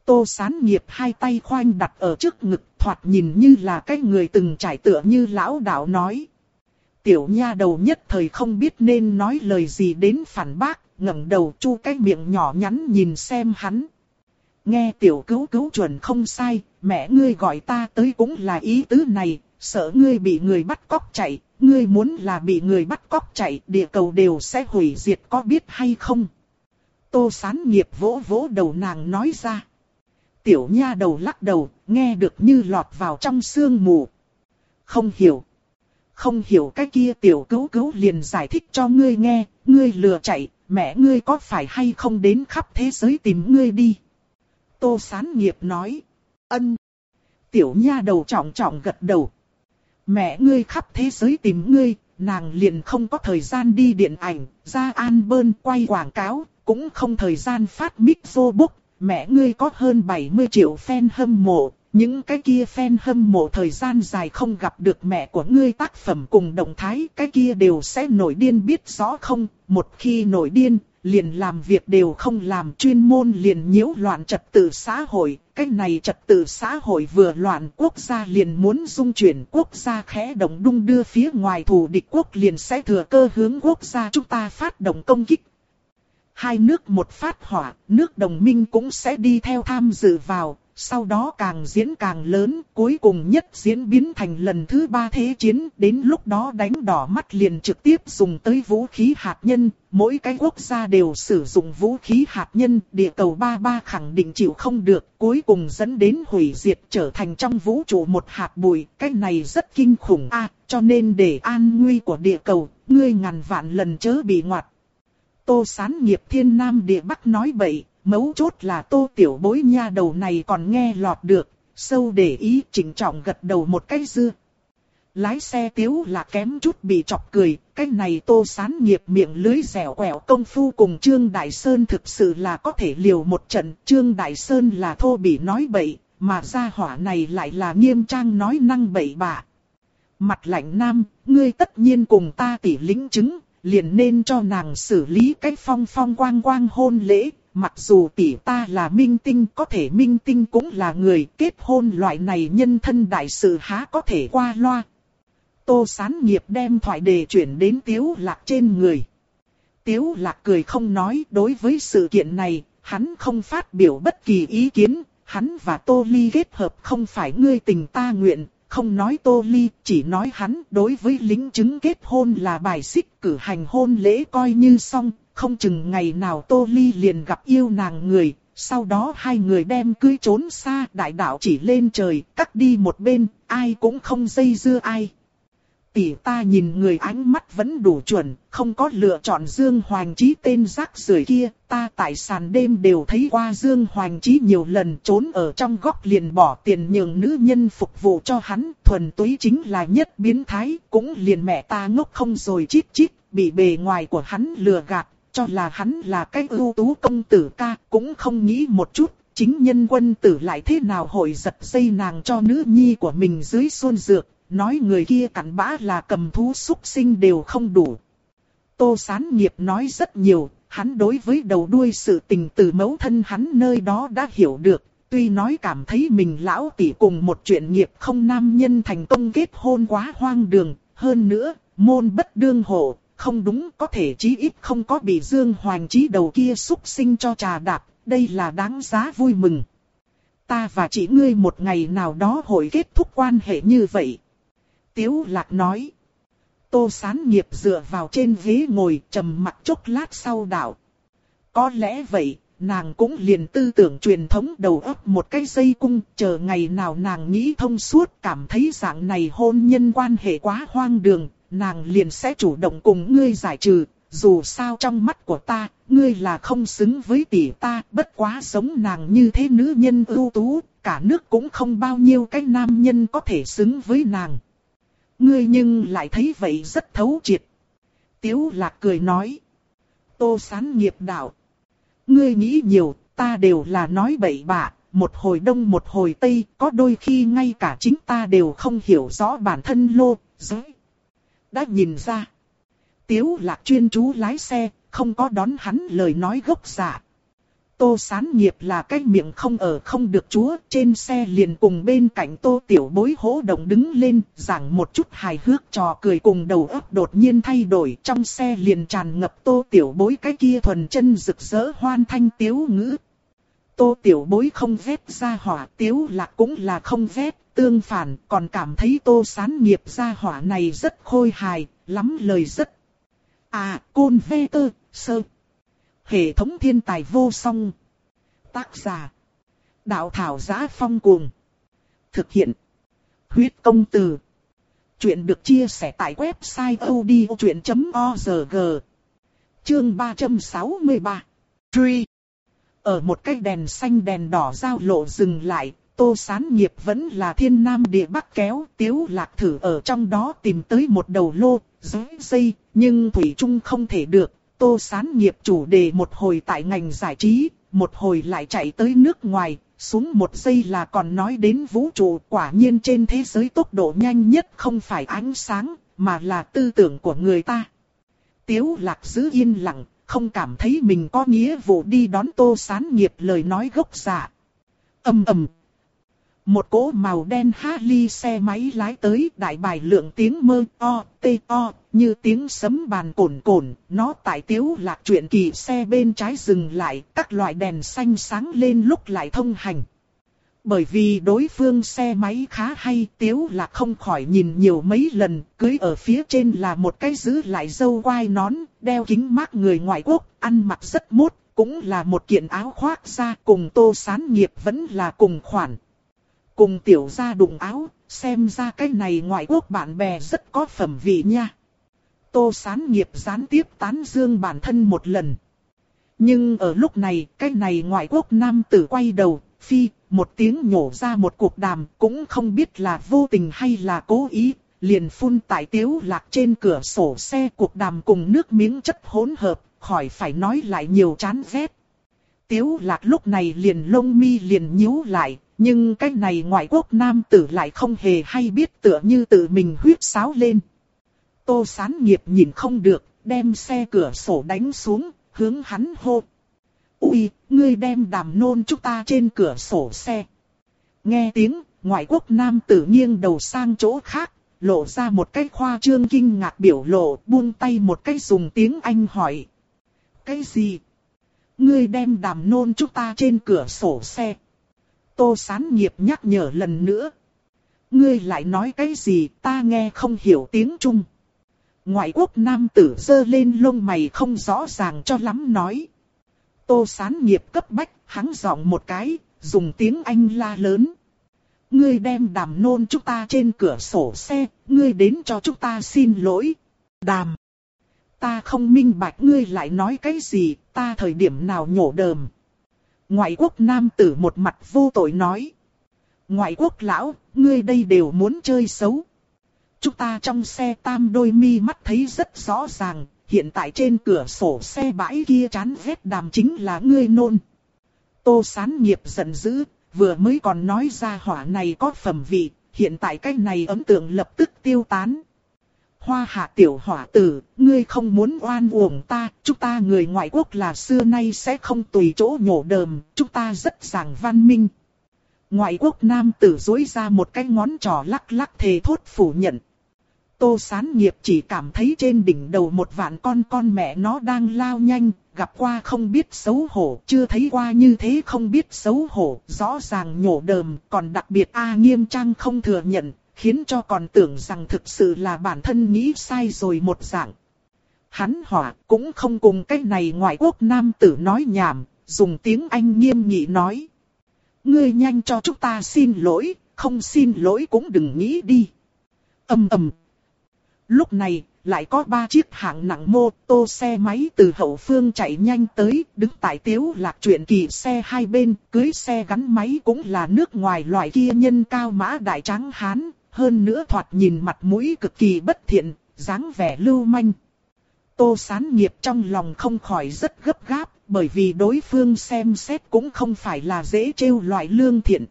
Tô sán nghiệp hai tay khoanh đặt ở trước ngực, thoạt nhìn như là cái người từng trải tựa như lão đạo nói. Tiểu nha đầu nhất thời không biết nên nói lời gì đến phản bác, ngẩng đầu chu cái miệng nhỏ nhắn nhìn xem hắn. Nghe tiểu cứu cứu chuẩn không sai, mẹ ngươi gọi ta tới cũng là ý tứ này, sợ ngươi bị người bắt cóc chạy, ngươi muốn là bị người bắt cóc chạy, địa cầu đều sẽ hủy diệt có biết hay không? Tô sán nghiệp vỗ vỗ đầu nàng nói ra. Tiểu nha đầu lắc đầu, nghe được như lọt vào trong sương mù. Không hiểu không hiểu cái kia tiểu cứu cứu liền giải thích cho ngươi nghe, ngươi lừa chạy, mẹ ngươi có phải hay không đến khắp thế giới tìm ngươi đi. Tô sán nghiệp nói, ân. Tiểu nha đầu trọng trọng gật đầu. Mẹ ngươi khắp thế giới tìm ngươi, nàng liền không có thời gian đi điện ảnh, ra an bơn quay quảng cáo, cũng không thời gian phát mic book. Mẹ ngươi có hơn 70 triệu fan hâm mộ, những cái kia fan hâm mộ thời gian dài không gặp được mẹ của ngươi tác phẩm cùng động thái, cái kia đều sẽ nổi điên biết rõ không, một khi nổi điên, liền làm việc đều không làm chuyên môn liền nhiễu loạn trật tự xã hội, cái này trật tự xã hội vừa loạn quốc gia liền muốn dung chuyển quốc gia khẽ động đung đưa phía ngoài thù địch quốc liền sẽ thừa cơ hướng quốc gia chúng ta phát động công kích. Hai nước một phát hỏa, nước đồng minh cũng sẽ đi theo tham dự vào, sau đó càng diễn càng lớn, cuối cùng nhất diễn biến thành lần thứ ba thế chiến, đến lúc đó đánh đỏ mắt liền trực tiếp dùng tới vũ khí hạt nhân, mỗi cái quốc gia đều sử dụng vũ khí hạt nhân, địa cầu ba ba khẳng định chịu không được, cuối cùng dẫn đến hủy diệt trở thành trong vũ trụ một hạt bụi, cái này rất kinh khủng a cho nên để an nguy của địa cầu, ngươi ngàn vạn lần chớ bị ngoặt. Tô sán nghiệp thiên nam địa bắc nói bậy, Mấu chốt là tô tiểu bối nha đầu này còn nghe lọt được, sâu để ý chỉnh trọng gật đầu một cái dưa. Lái xe tiếu là kém chút bị chọc cười, cái này tô sán nghiệp miệng lưới dẻo quẹo công phu cùng Trương Đại Sơn thực sự là có thể liều một trận. Trương Đại Sơn là thô bị nói bậy, mà gia hỏa này lại là nghiêm trang nói năng bậy bạ. Mặt lạnh nam, ngươi tất nhiên cùng ta tỉ lính chứng, liền nên cho nàng xử lý cái phong phong quang quang hôn lễ, mặc dù tỷ ta là minh tinh có thể minh tinh cũng là người kết hôn loại này nhân thân đại sự há có thể qua loa. Tô sán nghiệp đem thoại đề chuyển đến tiếu lạc trên người. Tiếu lạc cười không nói đối với sự kiện này, hắn không phát biểu bất kỳ ý kiến, hắn và Tô Ly kết hợp không phải ngươi tình ta nguyện, không nói Tô Ly, chỉ nói hắn đối với lính chứng kết hôn là bài xích cử hành hôn lễ coi như xong, không chừng ngày nào Tô Ly liền gặp yêu nàng người, sau đó hai người đem cưới trốn xa đại đạo chỉ lên trời, cắt đi một bên, ai cũng không dây dưa ai. Tỷ ta nhìn người ánh mắt vẫn đủ chuẩn, không có lựa chọn Dương Hoàng Chí tên rác rưởi kia, ta tại sàn đêm đều thấy qua Dương Hoàng Chí nhiều lần trốn ở trong góc liền bỏ tiền nhường nữ nhân phục vụ cho hắn, thuần túy chính là nhất biến thái, cũng liền mẹ ta ngốc không rồi chít chít, bị bề ngoài của hắn lừa gạt, cho là hắn là cái ưu tú công tử ca, cũng không nghĩ một chút, chính nhân quân tử lại thế nào hội giật dây nàng cho nữ nhi của mình dưới xuân dược, nói người kia cặn bã là cầm thú xúc sinh đều không đủ. Tô sán nghiệp nói rất nhiều, hắn đối với đầu đuôi sự tình từ mẫu thân hắn nơi đó đã hiểu được, tuy nói cảm thấy mình lão tỷ cùng một chuyện nghiệp không nam nhân thành công kết hôn quá hoang đường, hơn nữa, môn bất đương hộ, không đúng có thể chí ít không có bị Dương Hoàng chí đầu kia xúc sinh cho trà đạp, đây là đáng giá vui mừng. Ta và chị ngươi một ngày nào đó hội kết thúc quan hệ như vậy. Tiếu lạc nói. Tô sán nghiệp dựa vào trên ghế ngồi trầm mặt chốc lát sau đảo. Có lẽ vậy, nàng cũng liền tư tưởng truyền thống đầu óc một cái dây cung, chờ ngày nào nàng nghĩ thông suốt cảm thấy dạng này hôn nhân quan hệ quá hoang đường, nàng liền sẽ chủ động cùng ngươi giải trừ, dù sao trong mắt của ta, ngươi là không xứng với tỷ ta, bất quá giống nàng như thế nữ nhân ưu tú, cả nước cũng không bao nhiêu cái nam nhân có thể xứng với nàng. Ngươi nhưng lại thấy vậy rất thấu triệt. Tiếu lạc cười nói. Tô sán nghiệp đạo. Ngươi nghĩ nhiều, ta đều là nói bậy bạ, một hồi đông một hồi tây, có đôi khi ngay cả chính ta đều không hiểu rõ bản thân lô, giới. Đã nhìn ra. Tiếu lạc chuyên chú lái xe, không có đón hắn lời nói gốc giả. Tô sán nghiệp là cái miệng không ở không được chúa, trên xe liền cùng bên cạnh tô tiểu bối hỗ động đứng lên, giảng một chút hài hước trò cười cùng đầu óc đột nhiên thay đổi, trong xe liền tràn ngập tô tiểu bối cái kia thuần chân rực rỡ hoan thanh tiếu ngữ. Tô tiểu bối không vét ra hỏa tiếu lạc cũng là không vét, tương phản còn cảm thấy tô sán nghiệp ra hỏa này rất khôi hài, lắm lời rất. À, côn vê tơ, sơ. Hệ thống thiên tài vô song. Tác giả. Đạo thảo giá phong cuồng. Thực hiện. Huyết công từ. Chuyện được chia sẻ tại website odchuyện.org. Chương 363. truy ở một cái đèn xanh đèn đỏ giao lộ dừng lại, tô sán nghiệp vẫn là thiên nam địa bắc kéo, tiếu lạc thử ở trong đó tìm tới một đầu lô, dưới dây, nhưng Thủy Trung không thể được, Tô sán nghiệp chủ đề một hồi tại ngành giải trí, một hồi lại chạy tới nước ngoài, xuống một giây là còn nói đến vũ trụ quả nhiên trên thế giới tốc độ nhanh nhất không phải ánh sáng, mà là tư tưởng của người ta. Tiếu lạc giữ yên lặng, không cảm thấy mình có nghĩa vụ đi đón tô sán nghiệp lời nói gốc dạ. giả. ầm ầm một cỗ màu đen Harley xe máy lái tới đại bài lượng tiếng mơ o, tê o, như tiếng sấm bàn cồn cồn, nó tại tiếu lạc chuyện kỳ xe bên trái dừng lại, các loại đèn xanh sáng lên lúc lại thông hành. Bởi vì đối phương xe máy khá hay, tiếu là không khỏi nhìn nhiều mấy lần, cưới ở phía trên là một cái giữ lại dâu quai nón, đeo kính mát người ngoại quốc, ăn mặc rất mốt, cũng là một kiện áo khoác da cùng tô sán nghiệp vẫn là cùng khoản. Cùng tiểu gia đụng áo, xem ra cái này ngoại quốc bạn bè rất có phẩm vị nha. Tô sán nghiệp gián tiếp tán dương bản thân một lần. Nhưng ở lúc này, cái này ngoại quốc nam tử quay đầu, phi, một tiếng nhổ ra một cuộc đàm, cũng không biết là vô tình hay là cố ý, liền phun tại tiếu lạc trên cửa sổ xe cuộc đàm cùng nước miếng chất hỗn hợp, khỏi phải nói lại nhiều chán ghét. Tiếu lạc lúc này liền lông mi liền nhíu lại, nhưng cái này ngoại quốc nam tử lại không hề hay biết tựa như tự mình huyết sáo lên. Tô sán nghiệp nhìn không được, đem xe cửa sổ đánh xuống, hướng hắn hô. Ui, ngươi đem đàm nôn chúng ta trên cửa sổ xe. Nghe tiếng, ngoại quốc nam tử nghiêng đầu sang chỗ khác, lộ ra một cái khoa trương kinh ngạc biểu lộ, buông tay một cái dùng tiếng Anh hỏi. Cái gì? Ngươi đem đàm nôn chúng ta trên cửa sổ xe. Tô sán nghiệp nhắc nhở lần nữa. Ngươi lại nói cái gì ta nghe không hiểu tiếng Trung. Ngoại quốc nam tử dơ lên lông mày không rõ ràng cho lắm nói. Tô sán nghiệp cấp bách, hắn giọng một cái, dùng tiếng Anh la lớn. Ngươi đem đàm nôn chúng ta trên cửa sổ xe, ngươi đến cho chúng ta xin lỗi. Đàm. Ta không minh bạch ngươi lại nói cái gì, ta thời điểm nào nhổ đờm. Ngoại quốc nam tử một mặt vô tội nói. Ngoại quốc lão, ngươi đây đều muốn chơi xấu. Chúng ta trong xe tam đôi mi mắt thấy rất rõ ràng, hiện tại trên cửa sổ xe bãi kia chán vết đàm chính là ngươi nôn. Tô sán nghiệp giận dữ, vừa mới còn nói ra hỏa này có phẩm vị, hiện tại cái này ấn tượng lập tức tiêu tán. Hoa hạ tiểu hỏa tử, ngươi không muốn oan uổng ta, chúng ta người ngoại quốc là xưa nay sẽ không tùy chỗ nhổ đờm, chúng ta rất giảng văn minh. Ngoại quốc nam tử dối ra một cái ngón trỏ lắc lắc thề thốt phủ nhận. Tô sán nghiệp chỉ cảm thấy trên đỉnh đầu một vạn con con mẹ nó đang lao nhanh, gặp qua không biết xấu hổ, chưa thấy qua như thế không biết xấu hổ, rõ ràng nhổ đờm, còn đặc biệt A nghiêm trang không thừa nhận, khiến cho còn tưởng rằng thực sự là bản thân nghĩ sai rồi một dạng. Hắn hỏa cũng không cùng cái này ngoại quốc nam tử nói nhảm, dùng tiếng Anh nghiêm nghị nói. Ngươi nhanh cho chúng ta xin lỗi, không xin lỗi cũng đừng nghĩ đi. ầm ầm. Lúc này, lại có ba chiếc hạng nặng mô tô xe máy từ hậu phương chạy nhanh tới, đứng tại tiếu lạc chuyện kỳ xe hai bên, cưới xe gắn máy cũng là nước ngoài loại kia nhân cao mã đại trắng hán, hơn nữa thoạt nhìn mặt mũi cực kỳ bất thiện, dáng vẻ lưu manh. Tô sán nghiệp trong lòng không khỏi rất gấp gáp, bởi vì đối phương xem xét cũng không phải là dễ trêu loại lương thiện.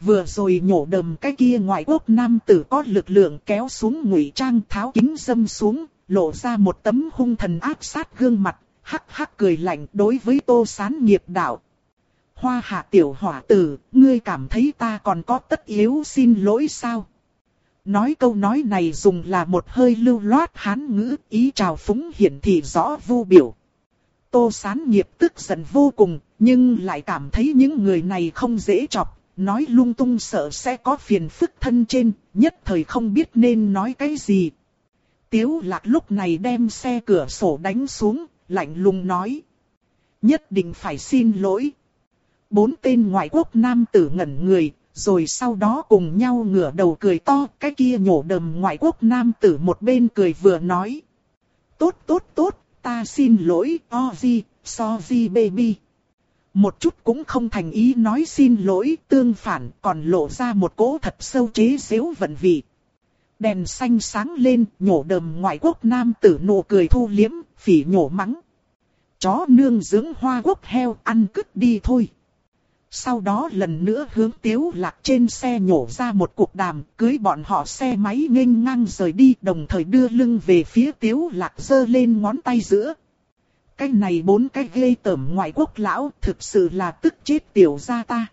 Vừa rồi nhổ đầm cái kia ngoại quốc nam tử có lực lượng kéo xuống ngụy trang tháo kính dâm xuống, lộ ra một tấm hung thần áp sát gương mặt, hắc hắc cười lạnh đối với tô sán nghiệp đạo. Hoa hạ tiểu hỏa tử, ngươi cảm thấy ta còn có tất yếu xin lỗi sao? Nói câu nói này dùng là một hơi lưu loát hán ngữ, ý trào phúng hiển thị rõ vu biểu. Tô sán nghiệp tức giận vô cùng, nhưng lại cảm thấy những người này không dễ chọc, nói lung tung sợ sẽ có phiền phức thân trên, nhất thời không biết nên nói cái gì. Tiếu lạc lúc này đem xe cửa sổ đánh xuống, lạnh lùng nói. Nhất định phải xin lỗi. Bốn tên ngoại quốc nam tử ngẩn người, rồi sau đó cùng nhau ngửa đầu cười to, cái kia nhổ đầm ngoại quốc nam tử một bên cười vừa nói. Tốt tốt tốt, ta xin lỗi, Ozzy, sorry baby. Một chút cũng không thành ý nói xin lỗi, tương phản còn lộ ra một cỗ thật sâu chế xếu vận vị. Đèn xanh sáng lên, nhổ đầm ngoại quốc nam tử nụ cười thu liếm, phỉ nhổ mắng. Chó nương dưỡng hoa quốc heo ăn cứt đi thôi. Sau đó lần nữa hướng tiếu lạc trên xe nhổ ra một cuộc đàm, cưới bọn họ xe máy nghênh ngang rời đi, đồng thời đưa lưng về phía tiếu lạc giơ lên ngón tay giữa. Cái này bốn cái ghê tởm ngoại quốc lão thực sự là tức chết tiểu gia ta.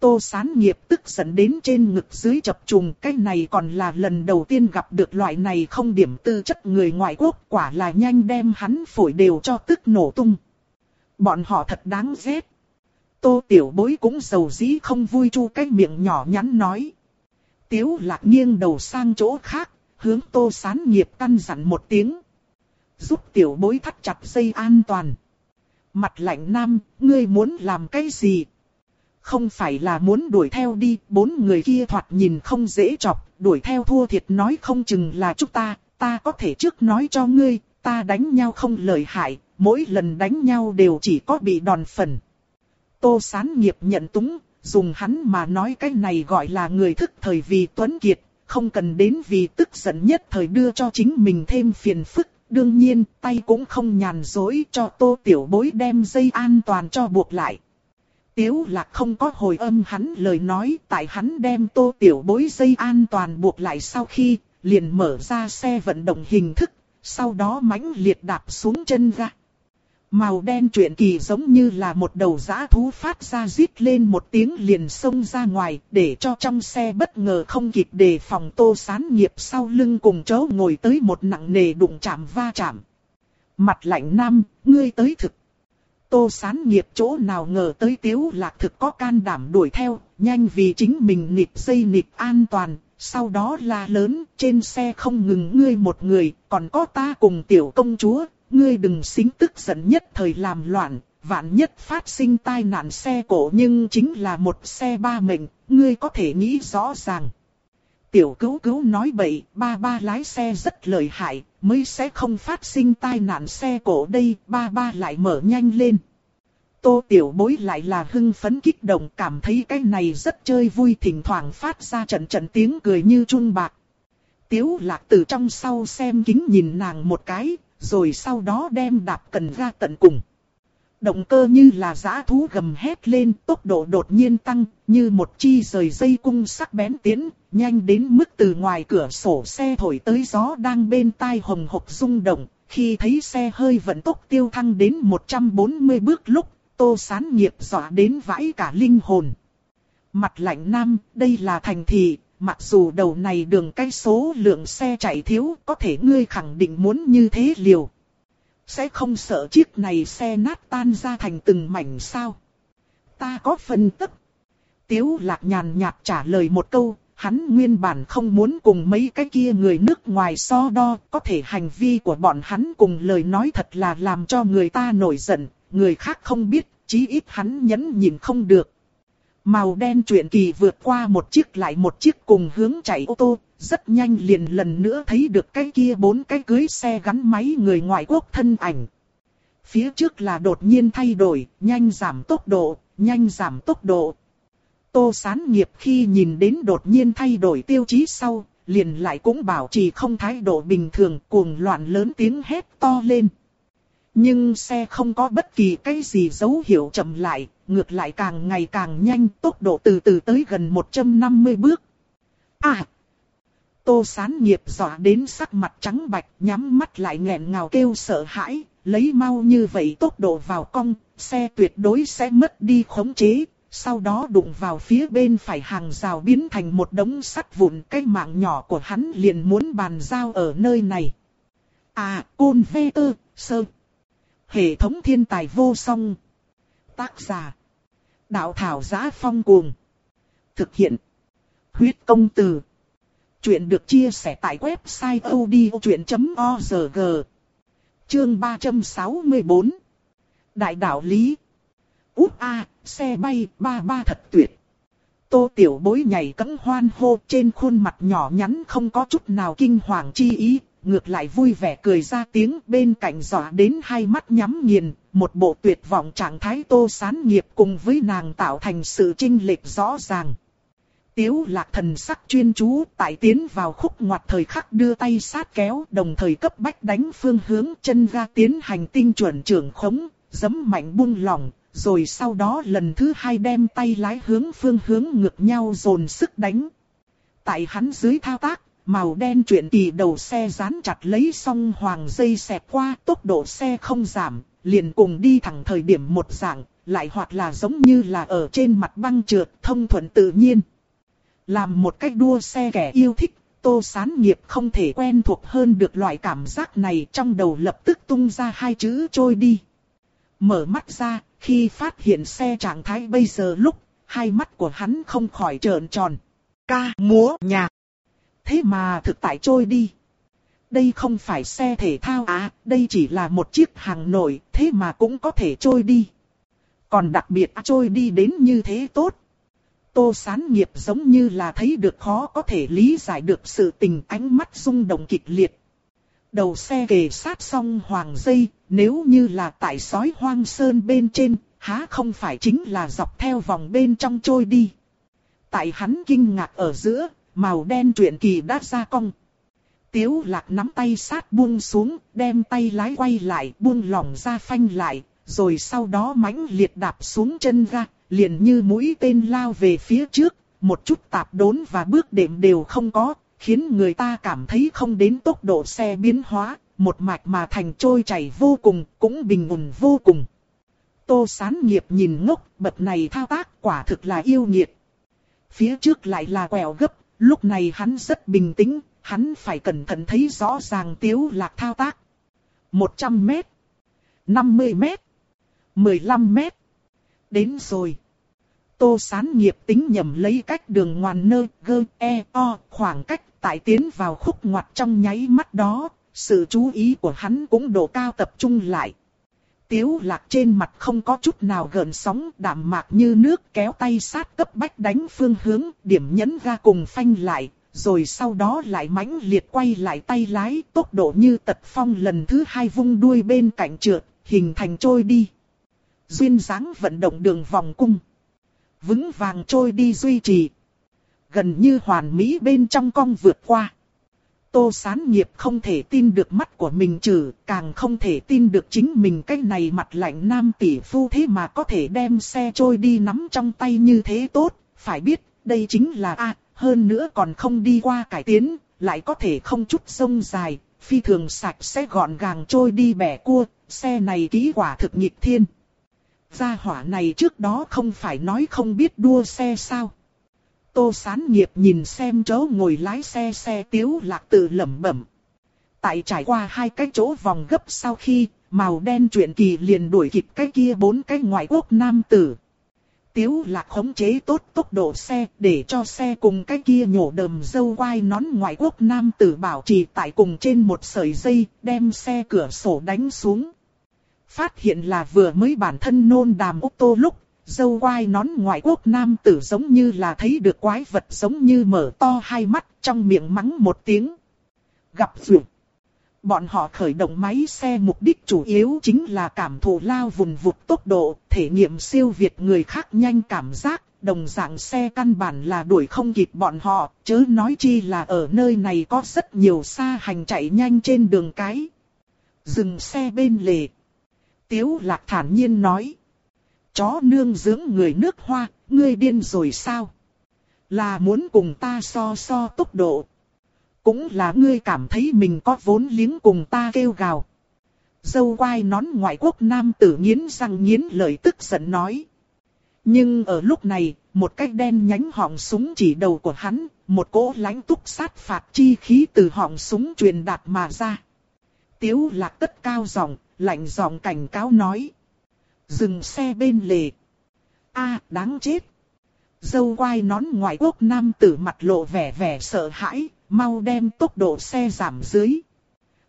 Tô sán nghiệp tức giận đến trên ngực dưới chập trùng cái này còn là lần đầu tiên gặp được loại này không điểm tư chất người ngoại quốc quả là nhanh đem hắn phổi đều cho tức nổ tung. Bọn họ thật đáng ghét. Tô tiểu bối cũng giàu dĩ không vui chu cái miệng nhỏ nhắn nói. Tiếu lạc nghiêng đầu sang chỗ khác, hướng tô sán nghiệp căn dặn một tiếng. Giúp tiểu bối thắt chặt dây an toàn. Mặt lạnh nam, ngươi muốn làm cái gì? Không phải là muốn đuổi theo đi, bốn người kia thoạt nhìn không dễ chọc, đuổi theo thua thiệt nói không chừng là chúng ta, ta có thể trước nói cho ngươi, ta đánh nhau không lợi hại, mỗi lần đánh nhau đều chỉ có bị đòn phần. Tô sán nghiệp nhận túng, dùng hắn mà nói cái này gọi là người thức thời vì tuấn kiệt, không cần đến vì tức giận nhất thời đưa cho chính mình thêm phiền phức. Đương nhiên, tay cũng không nhàn dối cho tô tiểu bối đem dây an toàn cho buộc lại. Tiếu lạc không có hồi âm hắn lời nói, tại hắn đem tô tiểu bối dây an toàn buộc lại sau khi, liền mở ra xe vận động hình thức, sau đó mãnh liệt đạp xuống chân ra. Màu đen truyện kỳ giống như là một đầu giã thú phát ra rít lên một tiếng liền xông ra ngoài, để cho trong xe bất ngờ không kịp đề phòng tô sán nghiệp sau lưng cùng chỗ ngồi tới một nặng nề đụng chạm va chạm. Mặt lạnh nam, ngươi tới thực. Tô sán nghiệp chỗ nào ngờ tới tiếu lạc thực có can đảm đuổi theo, nhanh vì chính mình nịp dây nịp an toàn, sau đó la lớn, trên xe không ngừng ngươi một người, còn có ta cùng tiểu công chúa, ngươi đừng xính tức giận nhất thời làm loạn, vạn nhất phát sinh tai nạn xe cổ nhưng chính là một xe ba mệnh, ngươi có thể nghĩ rõ ràng. Tiểu cứu cứu nói bậy, ba ba lái xe rất lợi hại, mới sẽ không phát sinh tai nạn xe cổ đây, ba ba lại mở nhanh lên. Tô tiểu bối lại là hưng phấn kích động cảm thấy cái này rất chơi vui thỉnh thoảng phát ra trận trận tiếng cười như chun bạc. Tiếu lạc từ trong sau xem kính nhìn nàng một cái, rồi sau đó đem đạp cần ra tận cùng. Động cơ như là giã thú gầm hét lên, tốc độ đột nhiên tăng, như một chi rời dây cung sắc bén tiến, nhanh đến mức từ ngoài cửa sổ xe thổi tới gió đang bên tai hồng hộc rung động. Khi thấy xe hơi vận tốc tiêu thăng đến 140 bước lúc, tô sán nghiệp dọa đến vãi cả linh hồn. Mặt lạnh nam, đây là thành thị, mặc dù đầu này đường cái số lượng xe chạy thiếu, có thể ngươi khẳng định muốn như thế liều. Sẽ không sợ chiếc này xe nát tan ra thành từng mảnh sao. Ta có phân tức. Tiếu lạc nhàn nhạt trả lời một câu, hắn nguyên bản không muốn cùng mấy cái kia người nước ngoài so đo, có thể hành vi của bọn hắn cùng lời nói thật là làm cho người ta nổi giận, người khác không biết, chí ít hắn nhẫn nhịn không được. Màu đen truyện kỳ vượt qua một chiếc lại một chiếc cùng hướng chạy ô tô, rất nhanh liền lần nữa thấy được cái kia bốn cái cưới xe gắn máy người ngoại quốc thân ảnh. Phía trước là đột nhiên thay đổi, nhanh giảm tốc độ, nhanh giảm tốc độ. Tô sán nghiệp khi nhìn đến đột nhiên thay đổi tiêu chí sau, liền lại cũng bảo trì không thái độ bình thường cuồng loạn lớn tiếng hét to lên. Nhưng xe không có bất kỳ cái gì dấu hiệu chậm lại, ngược lại càng ngày càng nhanh, tốc độ từ từ tới gần 150 bước. À! Tô sán nghiệp dọa đến sắc mặt trắng bạch, nhắm mắt lại nghẹn ngào kêu sợ hãi, lấy mau như vậy tốc độ vào cong, xe tuyệt đối sẽ mất đi khống chế, sau đó đụng vào phía bên phải hàng rào biến thành một đống sắt vụn cái mạng nhỏ của hắn liền muốn bàn giao ở nơi này. À, côn vê tơ, sơ. Hệ thống thiên tài vô song. Tác giả. Đạo thảo giá phong cuồng. Thực hiện. Huyết công từ. Chuyện được chia sẻ tại website odchuyện.org. Chương 364. Đại đạo lý. Úp a, xe bay, ba ba thật tuyệt. Tô tiểu bối nhảy cẫng hoan hô trên khuôn mặt nhỏ nhắn không có chút nào kinh hoàng chi ý, ngược lại vui vẻ cười ra tiếng bên cạnh dọa đến hai mắt nhắm nghiền, một bộ tuyệt vọng trạng thái tô sán nghiệp cùng với nàng tạo thành sự chinh lệch rõ ràng. Tiếu lạc thần sắc chuyên chú tại tiến vào khúc ngoặt thời khắc đưa tay sát kéo đồng thời cấp bách đánh phương hướng chân ga tiến hành tinh chuẩn trưởng khống, giấm mạnh buông lỏng, rồi sau đó lần thứ hai đem tay lái hướng phương hướng ngược nhau dồn sức đánh. Tại hắn dưới thao tác, màu đen chuyển kỳ đầu xe dán chặt lấy song hoàng dây xẹp qua tốc độ xe không giảm, liền cùng đi thẳng thời điểm một dạng, lại hoặc là giống như là ở trên mặt băng trượt thông thuận tự nhiên. Làm một cách đua xe kẻ yêu thích, tô sán nghiệp không thể quen thuộc hơn được loại cảm giác này trong đầu lập tức tung ra hai chữ trôi đi. Mở mắt ra, khi phát hiện xe trạng thái bây giờ lúc, hai mắt của hắn không khỏi trợn tròn. Ca, múa, nhạc thế mà thực tại trôi đi. Đây không phải xe thể thao à, đây chỉ là một chiếc hàng nổi, thế mà cũng có thể trôi đi. Còn đặc biệt à, trôi đi đến như thế tốt. Tô sán nghiệp giống như là thấy được khó có thể lý giải được sự tình ánh mắt rung động kịch liệt. Đầu xe kề sát xong hoàng dây, nếu như là tại sói hoang sơn bên trên, há không phải chính là dọc theo vòng bên trong trôi đi. Tại hắn kinh ngạc ở giữa, màu đen truyện kỳ đã ra cong. Tiếu lạc nắm tay sát buông xuống, đem tay lái quay lại buông lỏng ra phanh lại, rồi sau đó mãnh liệt đạp xuống chân ga, liền như mũi tên lao về phía trước, một chút tạp đốn và bước đệm đều không có, khiến người ta cảm thấy không đến tốc độ xe biến hóa, một mạch mà thành trôi chảy vô cùng, cũng bình ổn vô cùng. Tô sán nghiệp nhìn ngốc, bậc này thao tác quả thực là yêu nghiệt. Phía trước lại là quẹo gấp, lúc này hắn rất bình tĩnh, hắn phải cẩn thận thấy rõ ràng tiếu lạc thao tác. 100 mét, 50 mét, 15 mét. Đến rồi. Tô sán nghiệp tính nhầm lấy cách đường ngoằn nơ, gơ, e, o, khoảng cách tại tiến vào khúc ngoặt trong nháy mắt đó, sự chú ý của hắn cũng độ cao tập trung lại. Tiếu lạc trên mặt không có chút nào gợn sóng đạm mạc như nước kéo tay sát cấp bách đánh phương hướng, điểm nhấn ga cùng phanh lại, rồi sau đó lại mãnh liệt quay lại tay lái tốc độ như tật phong lần thứ hai vung đuôi bên cạnh trượt, hình thành trôi đi. Duyên dáng vận động đường vòng cung. Vững vàng trôi đi duy trì. Gần như hoàn mỹ bên trong cong vượt qua. Tô sán nghiệp không thể tin được mắt của mình trừ, càng không thể tin được chính mình cái này mặt lạnh nam tỷ phu thế mà có thể đem xe trôi đi nắm trong tay như thế tốt, phải biết, đây chính là A, hơn nữa còn không đi qua cải tiến, lại có thể không chút sông dài, phi thường sạch sẽ gọn gàng trôi đi bẻ cua, xe này ký quả thực nghịch thiên. Gia hỏa này trước đó không phải nói không biết đua xe sao. Tô sán nghiệp nhìn xem chỗ ngồi lái xe xe tiếu lạc tự lẩm bẩm. Tại trải qua hai cái chỗ vòng gấp sau khi, màu đen chuyện kỳ liền đuổi kịp cái kia bốn cái ngoại quốc nam tử. Tiếu lạc khống chế tốt tốc độ xe để cho xe cùng cái kia nhổ đầm dâu quai nón ngoại quốc nam tử bảo trì tại cùng trên một sợi dây, đem xe cửa sổ đánh xuống. Phát hiện là vừa mới bản thân nôn đàm ô tô lúc, dâu quai nón ngoại quốc nam tử giống như là thấy được quái vật giống như mở to hai mắt trong miệng mắng một tiếng. Gặp duyệt. Bọn họ khởi động máy xe mục đích chủ yếu chính là cảm thụ lao vùng vụt tốc độ, thể nghiệm siêu việt người khác nhanh cảm giác, đồng dạng xe căn bản là đuổi không kịp bọn họ, chớ nói chi là ở nơi này có rất nhiều xa hành chạy nhanh trên đường cái. Dừng xe bên lề. Tiếu lạc thản nhiên nói. Chó nương dưỡng người nước hoa, ngươi điên rồi sao? Là muốn cùng ta so so tốc độ. Cũng là ngươi cảm thấy mình có vốn liếng cùng ta kêu gào. Dâu quai nón ngoại quốc nam tử nghiến răng nghiến lời tức giận nói. Nhưng ở lúc này, một cái đen nhánh họng súng chỉ đầu của hắn, một cỗ lãnh túc sát phạt chi khí từ họng súng truyền đạt mà ra. Tiếu lạc tất cao giọng, lạnh giọng cảnh cáo nói. Dừng xe bên lề. a đáng chết. Dâu quai nón ngoại quốc nam tử mặt lộ vẻ vẻ sợ hãi, mau đem tốc độ xe giảm dưới.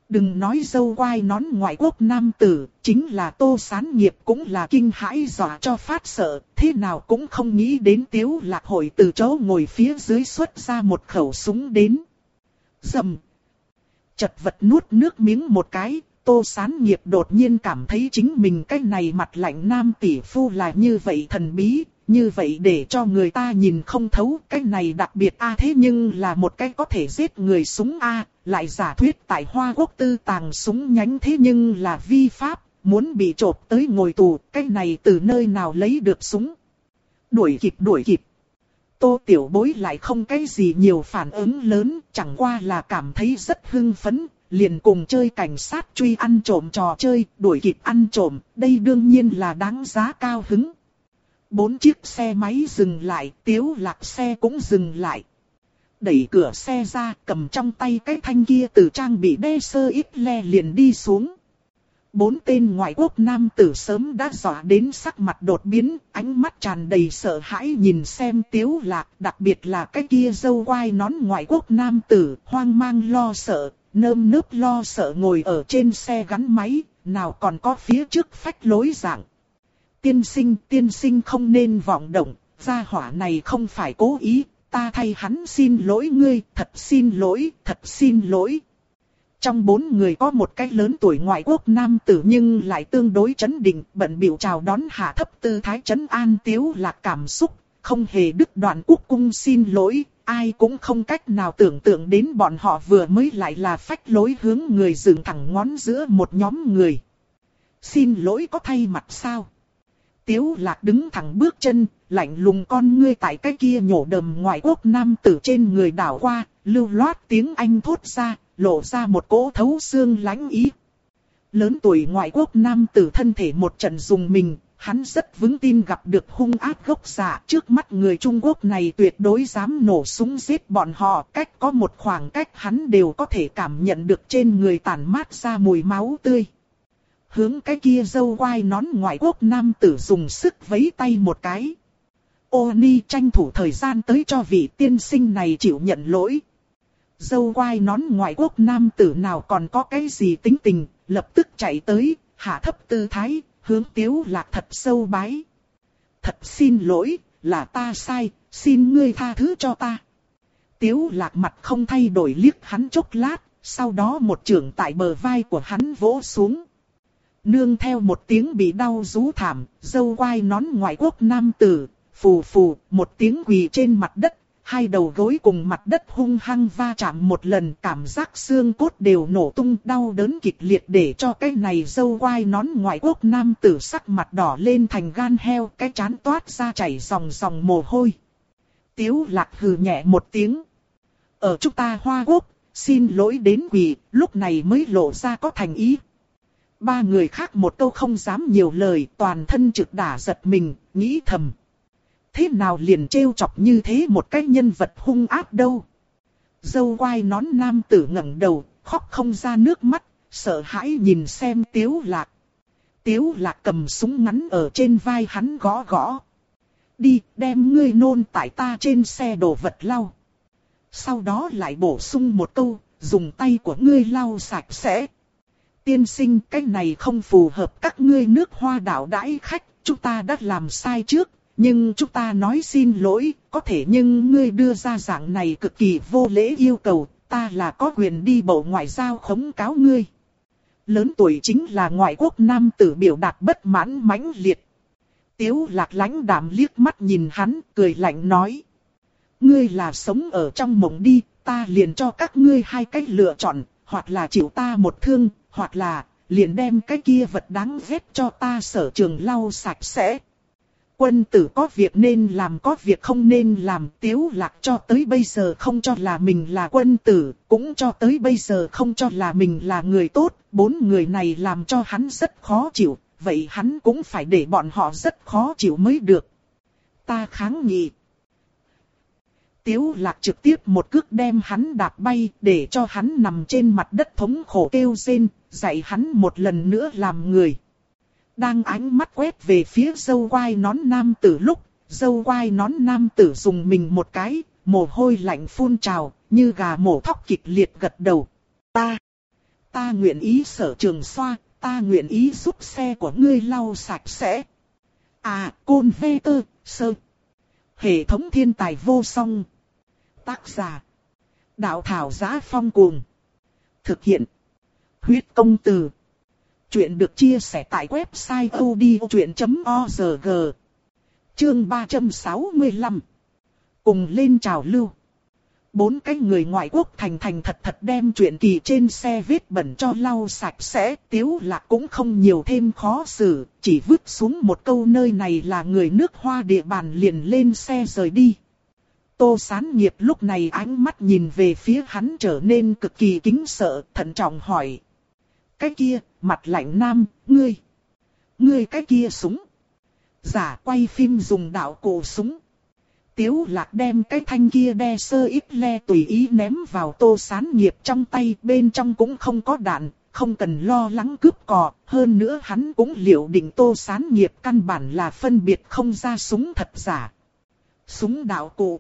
Đừng nói dâu quai nón ngoại quốc nam tử, chính là tô sán nghiệp cũng là kinh hãi dọa cho phát sợ, thế nào cũng không nghĩ đến tiếu lạc hội từ chỗ ngồi phía dưới xuất ra một khẩu súng đến. Dầm. Chật vật nuốt nước miếng một cái, tô sán nghiệp đột nhiên cảm thấy chính mình cái này mặt lạnh nam tỷ phu là như vậy thần bí, như vậy để cho người ta nhìn không thấu cái này đặc biệt a thế nhưng là một cái có thể giết người súng a lại giả thuyết tại Hoa Quốc tư tàng súng nhánh thế nhưng là vi pháp, muốn bị trộp tới ngồi tù, cái này từ nơi nào lấy được súng. Đuổi kịp đuổi kịp. Tô Tiểu Bối lại không cái gì nhiều phản ứng lớn, chẳng qua là cảm thấy rất hưng phấn, liền cùng chơi cảnh sát truy ăn trộm trò chơi, đuổi kịp ăn trộm, đây đương nhiên là đáng giá cao hứng. Bốn chiếc xe máy dừng lại, tiếu lạc xe cũng dừng lại. Đẩy cửa xe ra, cầm trong tay cái thanh kia từ trang bị đe sơ ít le liền đi xuống. Bốn tên ngoại quốc nam tử sớm đã dọa đến sắc mặt đột biến, ánh mắt tràn đầy sợ hãi nhìn xem tiếu lạc, đặc biệt là cái kia dâu quai nón ngoại quốc nam tử, hoang mang lo sợ, nơm nớp lo sợ ngồi ở trên xe gắn máy, nào còn có phía trước phách lối dạng tiên sinh, tiên sinh không nên vọng động, gia hỏa này không phải cố ý, ta thay hắn xin lỗi ngươi, thật xin lỗi, thật xin lỗi. Trong bốn người có một cái lớn tuổi ngoại quốc nam tử nhưng lại tương đối chấn định, bận biểu chào đón hạ thấp tư thái chấn an tiếu lạc cảm xúc, không hề đứt đoạn quốc cung xin lỗi, ai cũng không cách nào tưởng tượng đến bọn họ vừa mới lại là phách lối hướng người dựng thẳng ngón giữa một nhóm người. Xin lỗi có thay mặt sao? Tiếu lạc đứng thẳng bước chân, lạnh lùng con ngươi tại cái kia nhổ đầm ngoại quốc nam tử trên người đảo qua, lưu loát tiếng Anh thốt ra, lộ ra một cỗ thấu xương lãnh ý. Lớn tuổi ngoại quốc nam tử thân thể một trận dùng mình, hắn rất vững tin gặp được hung ác gốc giả trước mắt người Trung Quốc này tuyệt đối dám nổ súng giết bọn họ cách có một khoảng cách hắn đều có thể cảm nhận được trên người tản mát ra mùi máu tươi. Hướng cái kia dâu quai nón ngoại quốc nam tử dùng sức vấy tay một cái. Ô ni tranh thủ thời gian tới cho vị tiên sinh này chịu nhận lỗi. Dâu quai nón ngoại quốc nam tử nào còn có cái gì tính tình, lập tức chạy tới, hạ thấp tư thái, hướng tiếu lạc thật sâu bái. Thật xin lỗi, là ta sai, xin ngươi tha thứ cho ta. Tiếu lạc mặt không thay đổi liếc hắn chốc lát, sau đó một trường tại bờ vai của hắn vỗ xuống. Nương theo một tiếng bị đau rú thảm, dâu quai nón ngoại quốc nam tử, phù phù, một tiếng quỳ trên mặt đất, hai đầu gối cùng mặt đất hung hăng va chạm một lần cảm giác xương cốt đều nổ tung đau đớn kịch liệt để cho cái này dâu quai nón ngoại quốc nam tử sắc mặt đỏ lên thành gan heo cái chán toát ra chảy dòng dòng mồ hôi. Tiếu lạc hừ nhẹ một tiếng. Ở chúng ta hoa quốc, xin lỗi đến quỷ, lúc này mới lộ ra có thành ý. Ba người khác một câu không dám nhiều lời toàn thân trực đả giật mình, nghĩ thầm thế nào liền trêu chọc như thế một cái nhân vật hung ác đâu. Dâu quai nón nam tử ngẩng đầu, khóc không ra nước mắt, sợ hãi nhìn xem tiếu lạc. Tiếu lạc cầm súng ngắn ở trên vai hắn gõ gõ. Đi, đem ngươi nôn tại ta trên xe đồ vật lau. Sau đó lại bổ sung một câu, dùng tay của ngươi lau sạch sẽ. Tiên sinh, cái này không phù hợp các ngươi nước hoa đảo đãi khách, chúng ta đã làm sai trước, nhưng chúng ta nói xin lỗi, có thể nhưng ngươi đưa ra dạng này cực kỳ vô lễ yêu cầu, ta là có quyền đi bộ ngoại giao khống cáo ngươi. Lớn tuổi chính là ngoại quốc nam tử biểu đạt bất mãn mãnh liệt. Tiếu lạc lánh đạm liếc mắt nhìn hắn, cười lạnh nói. Ngươi là sống ở trong mộng đi, ta liền cho các ngươi hai cách lựa chọn, hoặc là chịu ta một thương, hoặc là liền đem cái kia vật đáng ghét cho ta sở trường lau sạch sẽ. Quân tử có việc nên làm có việc không nên làm tiếu lạc cho tới bây giờ không cho là mình là quân tử, cũng cho tới bây giờ không cho là mình là người tốt, bốn người này làm cho hắn rất khó chịu, vậy hắn cũng phải để bọn họ rất khó chịu mới được. Ta kháng nghị. Tiếu lạc trực tiếp một cước đem hắn đạp bay để cho hắn nằm trên mặt đất thống khổ kêu rên, dạy hắn một lần nữa làm người. Đang ánh mắt quét về phía dâu quai nón nam tử lúc, dâu quai nón nam tử dùng mình một cái, mồ hôi lạnh phun trào, như gà mổ thóc kịch liệt gật đầu. Ta, ta nguyện ý sở trường xoa, ta nguyện ý giúp xe của ngươi lau sạch sẽ. À, côn vê tơ, sơ. Hệ thống thiên tài vô song. Tác giả. Đạo thảo giá phong cuồng. Thực hiện. Huyết công từ. Chuyện được chia sẻ tại website odchuyện.org Chương 365 Cùng lên trào lưu. Bốn cái người ngoại quốc thành thành thật thật đem chuyện kỳ trên xe vết bẩn cho lau sạch sẽ, tiếu lạc cũng không nhiều thêm khó xử, chỉ vứt xuống một câu nơi này là người nước hoa địa bàn liền lên xe rời đi. Tô sán nghiệp lúc này ánh mắt nhìn về phía hắn trở nên cực kỳ kính sợ, thận trọng hỏi, cái kia, mặt lạnh nam, ngươi. Ngươi cái kia súng. Giả quay phim dùng đạo cổ súng. Tiếu lạc đem cái thanh kia đe sơ ít le tùy ý ném vào tô sán nghiệp trong tay bên trong cũng không có đạn, không cần lo lắng cướp cò, hơn nữa hắn cũng liệu định tô sán nghiệp căn bản là phân biệt không ra súng thật giả. Súng đạo cụ.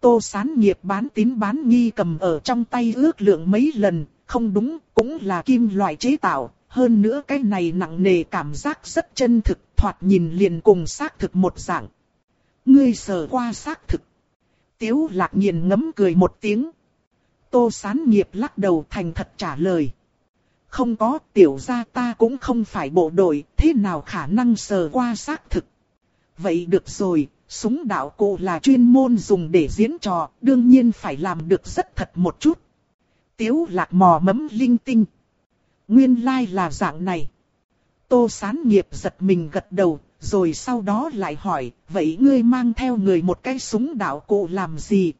Tô sán nghiệp bán tín bán nghi cầm ở trong tay ước lượng mấy lần, không đúng, cũng là kim loại chế tạo, hơn nữa cái này nặng nề cảm giác rất chân thực, thoạt nhìn liền cùng xác thực một dạng. Ngươi sờ qua xác thực. Tiếu lạc nghiền ngấm cười một tiếng. Tô sán nghiệp lắc đầu thành thật trả lời. Không có, tiểu gia ta cũng không phải bộ đội, thế nào khả năng sờ qua xác thực. Vậy được rồi, súng đạo cụ là chuyên môn dùng để diễn trò, đương nhiên phải làm được rất thật một chút. Tiếu lạc mò mẫm linh tinh. Nguyên lai là dạng này. Tô sán nghiệp giật mình gật đầu, rồi sau đó lại hỏi, vậy ngươi mang theo người một cái súng đạo cụ làm gì?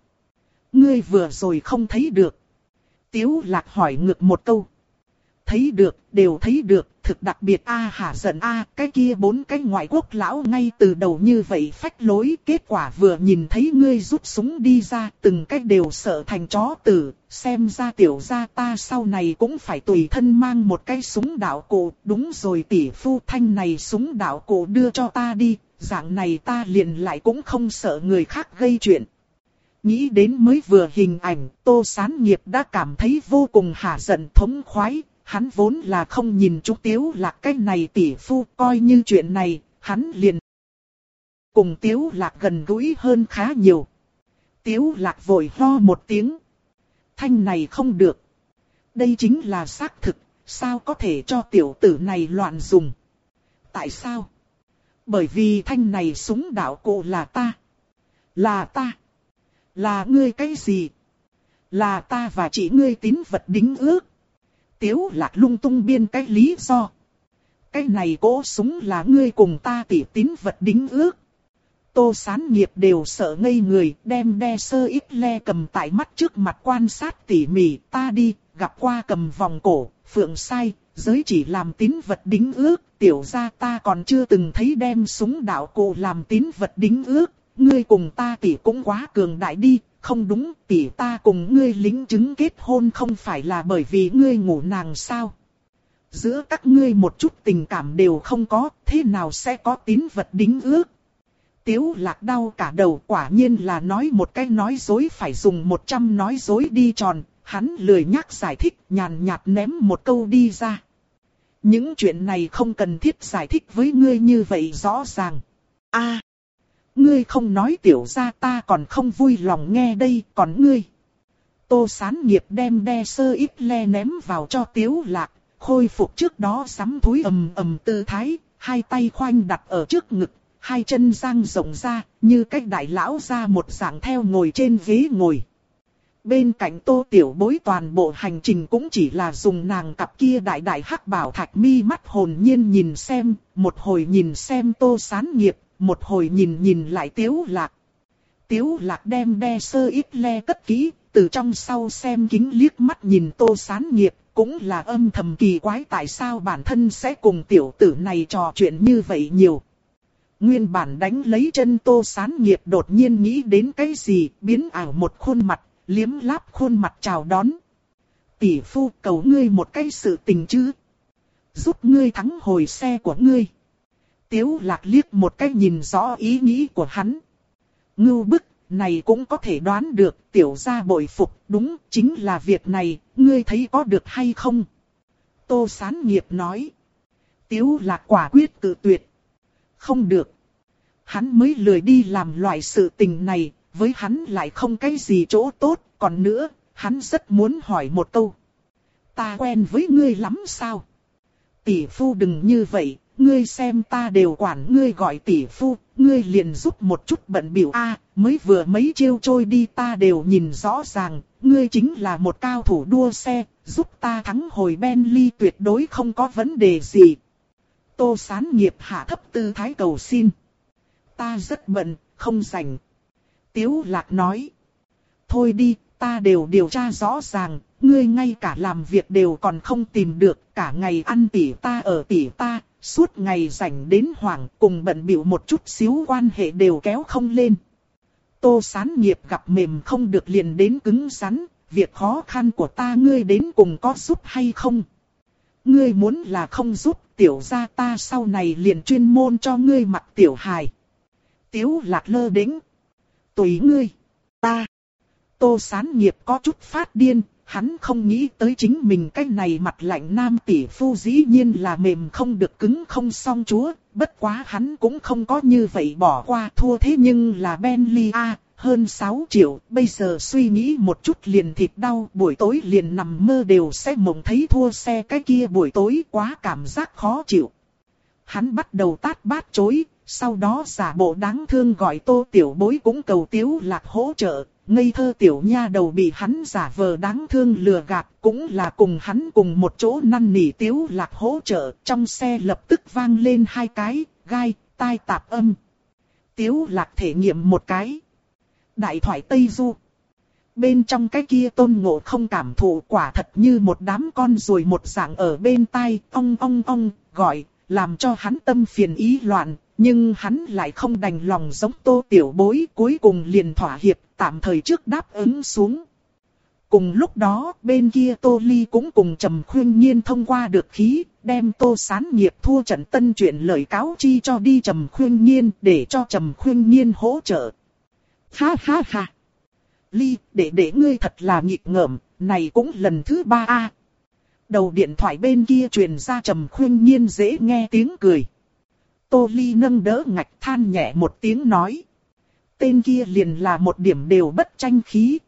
Ngươi vừa rồi không thấy được. Tiếu lạc hỏi ngược một câu. Thấy được, đều thấy được, thực đặc biệt a à, hả giận a cái kia bốn cái ngoại quốc lão ngay từ đầu như vậy phách lối, kết quả vừa nhìn thấy ngươi rút súng đi ra, từng cái đều sợ thành chó tử, xem ra tiểu gia ta sau này cũng phải tùy thân mang một cái súng đạo cụ, đúng rồi tỷ phu thanh này súng đạo cụ đưa cho ta đi, dạng này ta liền lại cũng không sợ người khác gây chuyện. Nghĩ đến mới vừa hình ảnh, Tô Sán Nghiệp đã cảm thấy vô cùng hả giận thống khoái, hắn vốn là không nhìn chú Tiếu Lạc cái này tỷ phu, coi như chuyện này, hắn liền cùng Tiếu Lạc gần gũi hơn khá nhiều. Tiếu Lạc vội ho một tiếng. Thanh này không được. Đây chính là xác thực, sao có thể cho tiểu tử này loạn dùng. Tại sao? Bởi vì thanh này súng đạo cụ là ta. Là ta. Là ngươi cái gì? Là ta và chỉ ngươi tín vật đính ước. Tiếu lạc lung tung biên cái lý do. Cái này cố súng là ngươi cùng ta tỉ tín vật đính ước. Tô sán nghiệp đều sợ ngây người, đem đe sơ ít le cầm tại mắt trước mặt quan sát tỉ mỉ, ta đi, gặp qua cầm vòng cổ, phượng sai, giới chỉ làm tín vật đính ước, tiểu gia ta còn chưa từng thấy đem súng đạo cụ làm tín vật đính ước, ngươi cùng ta tỷ cũng quá cường đại đi, không đúng, tỷ ta cùng ngươi lính chứng kết hôn không phải là bởi vì ngươi ngủ nàng sao? Giữa các ngươi một chút tình cảm đều không có, thế nào sẽ có tín vật đính ước? Tiếu lạc đau cả đầu quả nhiên là nói một cái nói dối phải dùng một trăm nói dối đi tròn, hắn lười nhắc giải thích nhàn nhạt ném một câu đi ra. Những chuyện này không cần thiết giải thích với ngươi như vậy rõ ràng. a Ngươi không nói tiểu ra ta còn không vui lòng nghe đây, còn ngươi. Tô sán nghiệp đem đe sơ ít le ném vào cho tiếu lạc, khôi phục trước đó sắm thúi ầm ầm tư thái, hai tay khoanh đặt ở trước ngực, hai chân giang rộng ra, như cách đại lão ra một dạng theo ngồi trên ghế ngồi. Bên cạnh tô tiểu bối toàn bộ hành trình cũng chỉ là dùng nàng cặp kia đại đại hắc bảo thạch mi mắt hồn nhiên nhìn xem, một hồi nhìn xem tô sán nghiệp, một hồi nhìn nhìn lại tiếu lạc. Tiếu lạc đem đe sơ ít le cất kỹ, từ trong sau xem kính liếc mắt nhìn tô sán nghiệp, cũng là âm thầm kỳ quái tại sao bản thân sẽ cùng tiểu tử này trò chuyện như vậy nhiều. Nguyên bản đánh lấy chân tô sán nghiệp đột nhiên nghĩ đến cái gì, biến ảo một khuôn mặt, liếm láp khuôn mặt chào đón. Tỷ phu cầu ngươi một cái sự tình chứ. Giúp ngươi thắng hồi xe của ngươi. Tiếu lạc liếc một cái nhìn rõ ý nghĩ của hắn. Ngưu bức, này cũng có thể đoán được tiểu gia bội phục, đúng, chính là việc này, ngươi thấy có được hay không? Tô sán nghiệp nói. Tiếu lạc quả quyết tự tuyệt. Không được. Hắn mới lười đi làm loại sự tình này, với hắn lại không cái gì chỗ tốt, còn nữa, hắn rất muốn hỏi một câu. Ta quen với ngươi lắm sao? Tỷ phu đừng như vậy, ngươi xem ta đều quản ngươi gọi tỷ phu, ngươi liền giúp một chút bận biểu a mới vừa mấy chiêu trôi đi ta đều nhìn rõ ràng, ngươi chính là một cao thủ đua xe, giúp ta thắng hồi Bentley tuyệt đối không có vấn đề gì. Tô sán nghiệp hạ thấp tư thái cầu xin. Ta rất bận, không rảnh. Tiếu lạc nói. Thôi đi, ta đều điều tra rõ ràng, ngươi ngay cả làm việc đều còn không tìm được, cả ngày ăn tỉ ta ở tỉ ta, suốt ngày rảnh đến hoảng cùng bận biểu một chút xíu quan hệ đều kéo không lên. Tô sán nghiệp gặp mềm không được liền đến cứng rắn, việc khó khăn của ta ngươi đến cùng có giúp hay không? Ngươi muốn là không giúp tiểu gia ta sau này liền chuyên môn cho ngươi mặc tiểu hài. Tiếu lạc lơ đĩnh. Tùy ngươi. Ta. Tô sán nghiệp có chút phát điên, hắn không nghĩ tới chính mình cái này mặt lạnh nam tỷ phu dĩ nhiên là mềm không được cứng không song chúa, bất quá hắn cũng không có như vậy bỏ qua thua thế nhưng là Bentley A, hơn 6 triệu, bây giờ suy nghĩ một chút liền thịt đau, buổi tối liền nằm mơ đều sẽ mộng thấy thua xe cái kia buổi tối quá cảm giác khó chịu. Hắn bắt đầu tát bát chối, sau đó giả bộ đáng thương gọi tô tiểu bối cũng cầu tiếu lạc hỗ trợ, ngây thơ tiểu nha đầu bị hắn giả vờ đáng thương lừa gạt, cũng là cùng hắn cùng một chỗ năn nỉ tiếu lạc hỗ trợ, trong xe lập tức vang lên hai cái, gai, tai tạp âm. Tiếu lạc thể nghiệm một cái. Đại thoại Tây Du. Bên trong cái kia tôn ngộ không cảm thụ quả thật như một đám con ruồi một dạng ở bên tai, ong ong ong, gọi, làm cho hắn tâm phiền ý loạn, nhưng hắn lại không đành lòng giống tô tiểu bối cuối cùng liền thỏa hiệp, tạm thời trước đáp ứng xuống. Cùng lúc đó, bên kia Tô Ly cũng cùng Trầm Khuyên Nhiên thông qua được khí, đem Tô Sán nghiệp thua trận tân chuyện lời cáo chi cho đi Trầm Khuyên Nhiên để cho Trầm Khuyên Nhiên hỗ trợ. Ha ha ha! Ly, để để ngươi thật là nhịp ngợm, này cũng lần thứ ba a. Đầu điện thoại bên kia truyền ra Trầm Khuyên Nhiên dễ nghe tiếng cười. Tô Ly nâng đỡ ngạch than nhẹ một tiếng nói. Tên kia liền là một điểm đều bất tranh khí,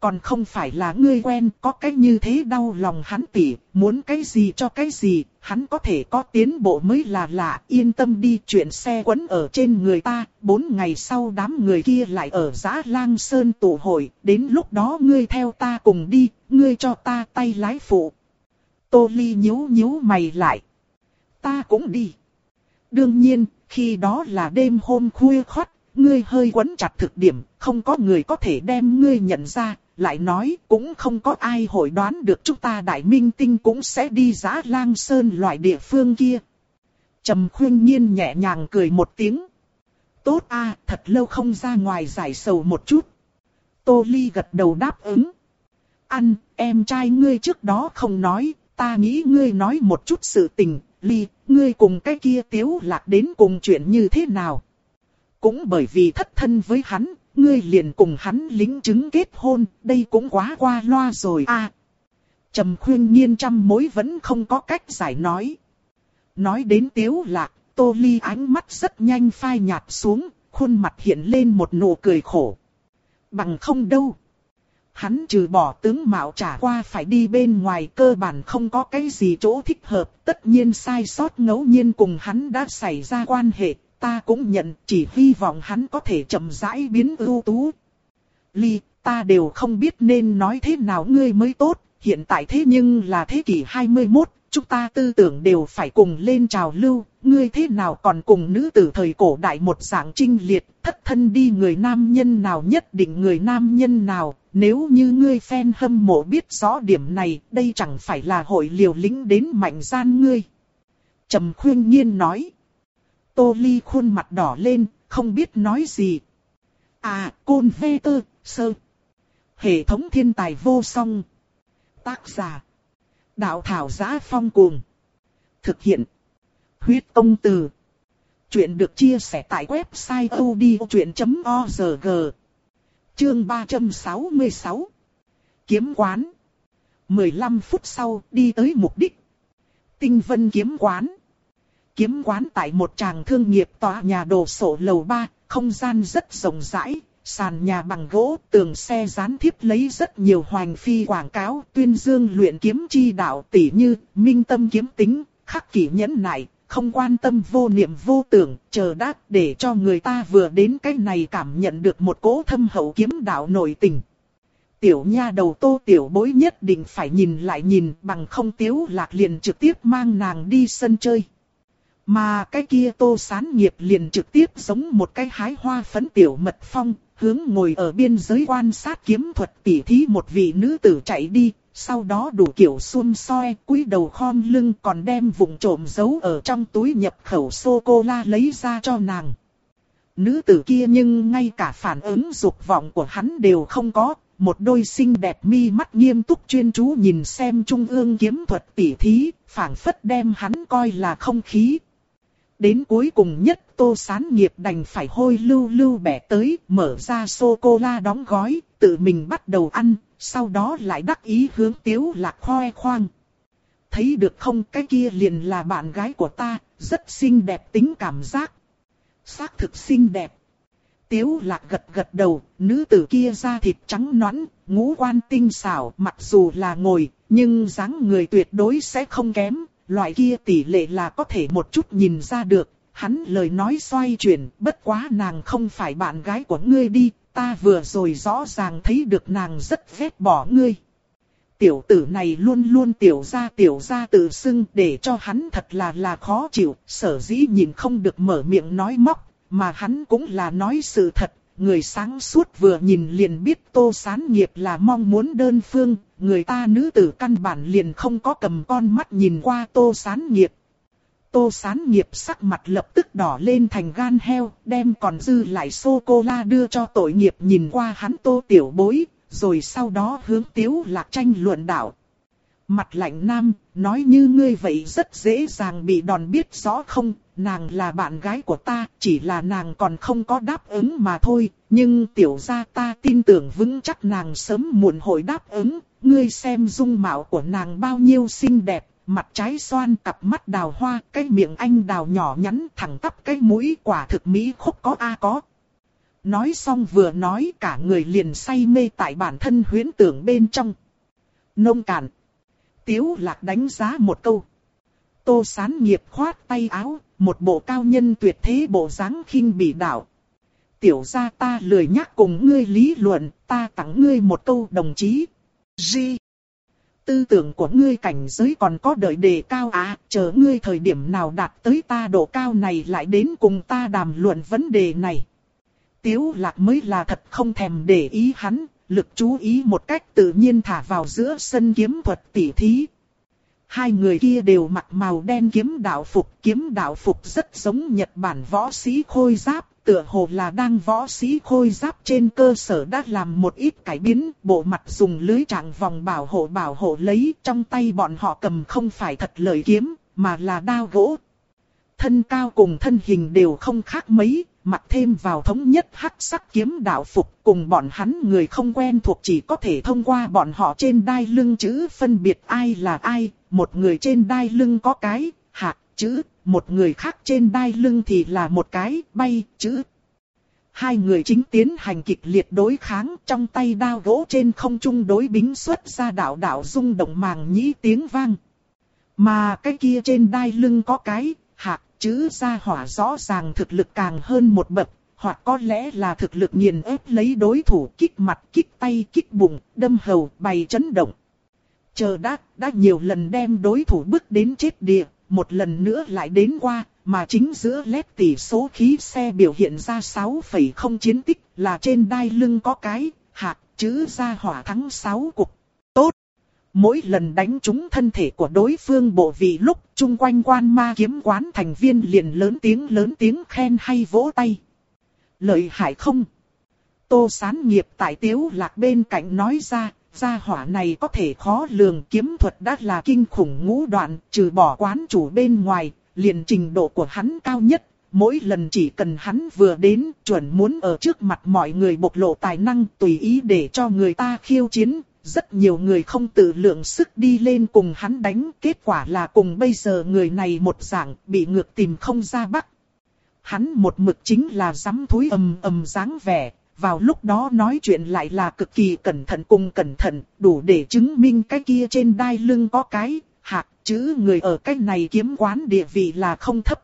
còn không phải là ngươi quen, có cái như thế đau lòng hắn tỉ, muốn cái gì cho cái gì, hắn có thể có tiến bộ mới là lạ, yên tâm đi chuyện xe quấn ở trên người ta, bốn ngày sau đám người kia lại ở giã lang sơn tụ hội, đến lúc đó ngươi theo ta cùng đi, ngươi cho ta tay lái phụ. Tô Ly nhíu nhíu mày lại. Ta cũng đi. Đương nhiên, khi đó là đêm hôm khuya khoắt, ngươi hơi quấn chặt thực điểm, không có người có thể đem ngươi nhận ra, lại nói cũng không có ai hội đoán được chúng ta đại minh tinh cũng sẽ đi giá lang sơn loại địa phương kia. Trầm khuyên nhiên nhẹ nhàng cười một tiếng. Tốt a, thật lâu không ra ngoài giải sầu một chút. Tô Ly gật đầu đáp ứng. Ăn, em trai ngươi trước đó không nói, ta nghĩ ngươi nói một chút sự tình, Ly, ngươi cùng cái kia tiếu lạc đến cùng chuyện như thế nào. Cũng bởi vì thất thân với hắn, ngươi liền cùng hắn lính chứng kết hôn, đây cũng quá qua loa rồi a. Trầm khuyên nhiên trăm mối vẫn không có cách giải nói. Nói đến tiếu lạc, tô ly ánh mắt rất nhanh phai nhạt xuống, khuôn mặt hiện lên một nụ cười khổ. Bằng không đâu. Hắn trừ bỏ tướng mạo trả qua phải đi bên ngoài cơ bản không có cái gì chỗ thích hợp, tất nhiên sai sót ngẫu nhiên cùng hắn đã xảy ra quan hệ, ta cũng nhận, chỉ hy vọng hắn có thể chậm rãi biến ưu tú. Ly, ta đều không biết nên nói thế nào ngươi mới tốt, hiện tại thế nhưng là thế kỷ 21, chúng ta tư tưởng đều phải cùng lên trào lưu, ngươi thế nào còn cùng nữ tử thời cổ đại một dạng trinh liệt, thất thân đi người nam nhân nào nhất định người nam nhân nào, nếu như ngươi fan hâm mộ biết rõ điểm này, đây chẳng phải là hội liều lĩnh đến mạnh gian ngươi. Trầm khuyên nhiên nói. Tô Ly khuôn mặt đỏ lên, không biết nói gì. À, côn vê tơ, sơ. Hệ thống thiên tài vô song. Tác giả. Đạo thảo giá phong cuồng. Thực hiện. Huyết công từ. Chuyện được chia sẻ tại website odchuyện.org. Chương 366. Kiếm quán. 15 phút sau đi tới mục đích. Tinh vân kiếm quán. Kiếm quán tại một tràng thương nghiệp tòa nhà đồ sổ lầu 3, không gian rất rộng rãi, sàn nhà bằng gỗ, tường xe dán thiếp lấy rất nhiều hoành phi quảng cáo, tuyên dương luyện kiếm chi đạo tỷ như, minh tâm kiếm tính, khắc kỷ nhẫn nại, không quan tâm vô niệm vô tưởng, chờ đát để cho người ta vừa đến cái này cảm nhận được một cố thâm hậu kiếm đạo nội tình. Tiểu nha đầu tô tiểu bối nhất định phải nhìn lại nhìn bằng không tiếu lạc liền trực tiếp mang nàng đi sân chơi. Mà cái kia tô sán nghiệp liền trực tiếp giống một cái hái hoa phấn tiểu mật phong, hướng ngồi ở biên giới quan sát kiếm thuật tỉ thí một vị nữ tử chạy đi, sau đó đủ kiểu xuân soi, cúi đầu khom lưng còn đem vùng trộm giấu ở trong túi nhập khẩu sô-cô-la lấy ra cho nàng. Nữ tử kia nhưng ngay cả phản ứng dục vọng của hắn đều không có, một đôi xinh đẹp mi mắt nghiêm túc chuyên chú nhìn xem trung ương kiếm thuật tỉ thí, phảng phất đem hắn coi là không khí, Đến cuối cùng nhất tô sán nghiệp đành phải hôi lưu lưu bẻ tới, mở ra sô-cô-la đóng gói, tự mình bắt đầu ăn, sau đó lại đắc ý hướng tiếu lạc khoe khoang. Thấy được không cái kia liền là bạn gái của ta, rất xinh đẹp tính cảm giác. Xác thực xinh đẹp. Tiếu lạc gật gật đầu, nữ tử kia da thịt trắng nõn, ngũ quan tinh xảo, mặc dù là ngồi, nhưng dáng người tuyệt đối sẽ không kém, loại kia tỷ lệ là có thể một chút nhìn ra được. Hắn lời nói xoay chuyển, bất quá nàng không phải bạn gái của ngươi đi, ta vừa rồi rõ ràng thấy được nàng rất ghét bỏ ngươi. Tiểu tử này luôn luôn tiểu ra tiểu ra tự xưng để cho hắn thật là là khó chịu, sở dĩ nhìn không được mở miệng nói móc, mà hắn cũng là nói sự thật, người sáng suốt vừa nhìn liền biết tô sán nghiệp là mong muốn đơn phương, người ta nữ tử căn bản liền không có cầm con mắt nhìn qua tô sán nghiệp. Tô sán nghiệp sắc mặt lập tức đỏ lên thành gan heo, đem còn dư lại sô-cô-la đưa cho tội nghiệp nhìn qua hắn tô tiểu bối, rồi sau đó hướng tiếu lạc tranh luận đạo. Mặt lạnh nam, nói như ngươi vậy rất dễ dàng bị đòn biết rõ không, nàng là bạn gái của ta, chỉ là nàng còn không có đáp ứng mà thôi, nhưng tiểu gia ta tin tưởng vững chắc nàng sớm muộn hội đáp ứng, ngươi xem dung mạo của nàng bao nhiêu xinh đẹp, mặt trái xoan cặp mắt đào hoa, cái miệng anh đào nhỏ nhắn thẳng tắp cái mũi quả thực mỹ khúc có a có. Nói xong vừa nói cả người liền say mê tại bản thân huyễn tưởng bên trong. Nông cạn. Tiếu lạc đánh giá một câu. Tô sán nghiệp khoát tay áo, một bộ cao nhân tuyệt thế bộ dáng khinh bị đạo. Tiểu gia ta lười nhắc cùng ngươi lý luận, ta tặng ngươi một câu đồng chí. Di. Tư tưởng của ngươi cảnh giới còn có đợi đề cao à, chờ ngươi thời điểm nào đạt tới ta độ cao này lại đến cùng ta đàm luận vấn đề này. Tiếu lạc mới là thật không thèm để ý hắn, lực chú ý một cách tự nhiên thả vào giữa sân kiếm thuật tỉ thí. Hai người kia đều mặc màu đen kiếm đạo phục, kiếm đạo phục rất giống Nhật Bản võ sĩ khôi giáp, tựa hồ là đang võ sĩ khôi giáp trên cơ sở đã làm một ít cải biến, bộ mặt dùng lưới trạng vòng bảo hộ bảo hộ lấy, trong tay bọn họ cầm không phải thật lợi kiếm, mà là đao gỗ. Thân cao cùng thân hình đều không khác mấy, mặc thêm vào thống nhất hắc sắc kiếm đạo phục cùng bọn hắn người không quen thuộc chỉ có thể thông qua bọn họ trên đai lưng chữ phân biệt ai là ai, một người trên đai lưng có cái, hạt, chữ, một người khác trên đai lưng thì là một cái, bay, chữ. Hai người chính tiến hành kịch liệt đối kháng trong tay đao gỗ trên không trung đối bính xuất ra đạo đạo rung động màng nhĩ tiếng vang. Mà cái kia trên đai lưng có cái, hạc, chữ ra hỏa rõ ràng thực lực càng hơn một bậc, hoặc có lẽ là thực lực nghiền ép lấy đối thủ kích mặt, kích tay, kích bụng, đâm hầu, bày chấn động. Chờ đã, đã nhiều lần đem đối thủ bước đến chết địa, một lần nữa lại đến qua, mà chính giữa lét tỷ số khí xe biểu hiện ra 6,0 chiến tích là trên đai lưng có cái, hạt, chữ ra hỏa thắng 6 cục. Tốt! Mỗi lần đánh trúng thân thể của đối phương bộ vị lúc chung quanh quan ma kiếm quán thành viên liền lớn tiếng lớn tiếng khen hay vỗ tay. Lợi hại không? Tô sán nghiệp tại tiếu lạc bên cạnh nói ra, gia hỏa này có thể khó lường kiếm thuật đã là kinh khủng ngũ đoạn, trừ bỏ quán chủ bên ngoài, liền trình độ của hắn cao nhất. Mỗi lần chỉ cần hắn vừa đến, chuẩn muốn ở trước mặt mọi người bộc lộ tài năng tùy ý để cho người ta khiêu chiến. Rất nhiều người không tự lượng sức đi lên cùng hắn đánh, kết quả là cùng bây giờ người này một dạng, bị ngược tìm không ra bắc. Hắn một mực chính là dám thúi ầm ầm dáng vẻ, vào lúc đó nói chuyện lại là cực kỳ cẩn thận cùng cẩn thận, đủ để chứng minh cái kia trên đai lưng có cái, hạt, chữ người ở cái này kiếm quán địa vị là không thấp.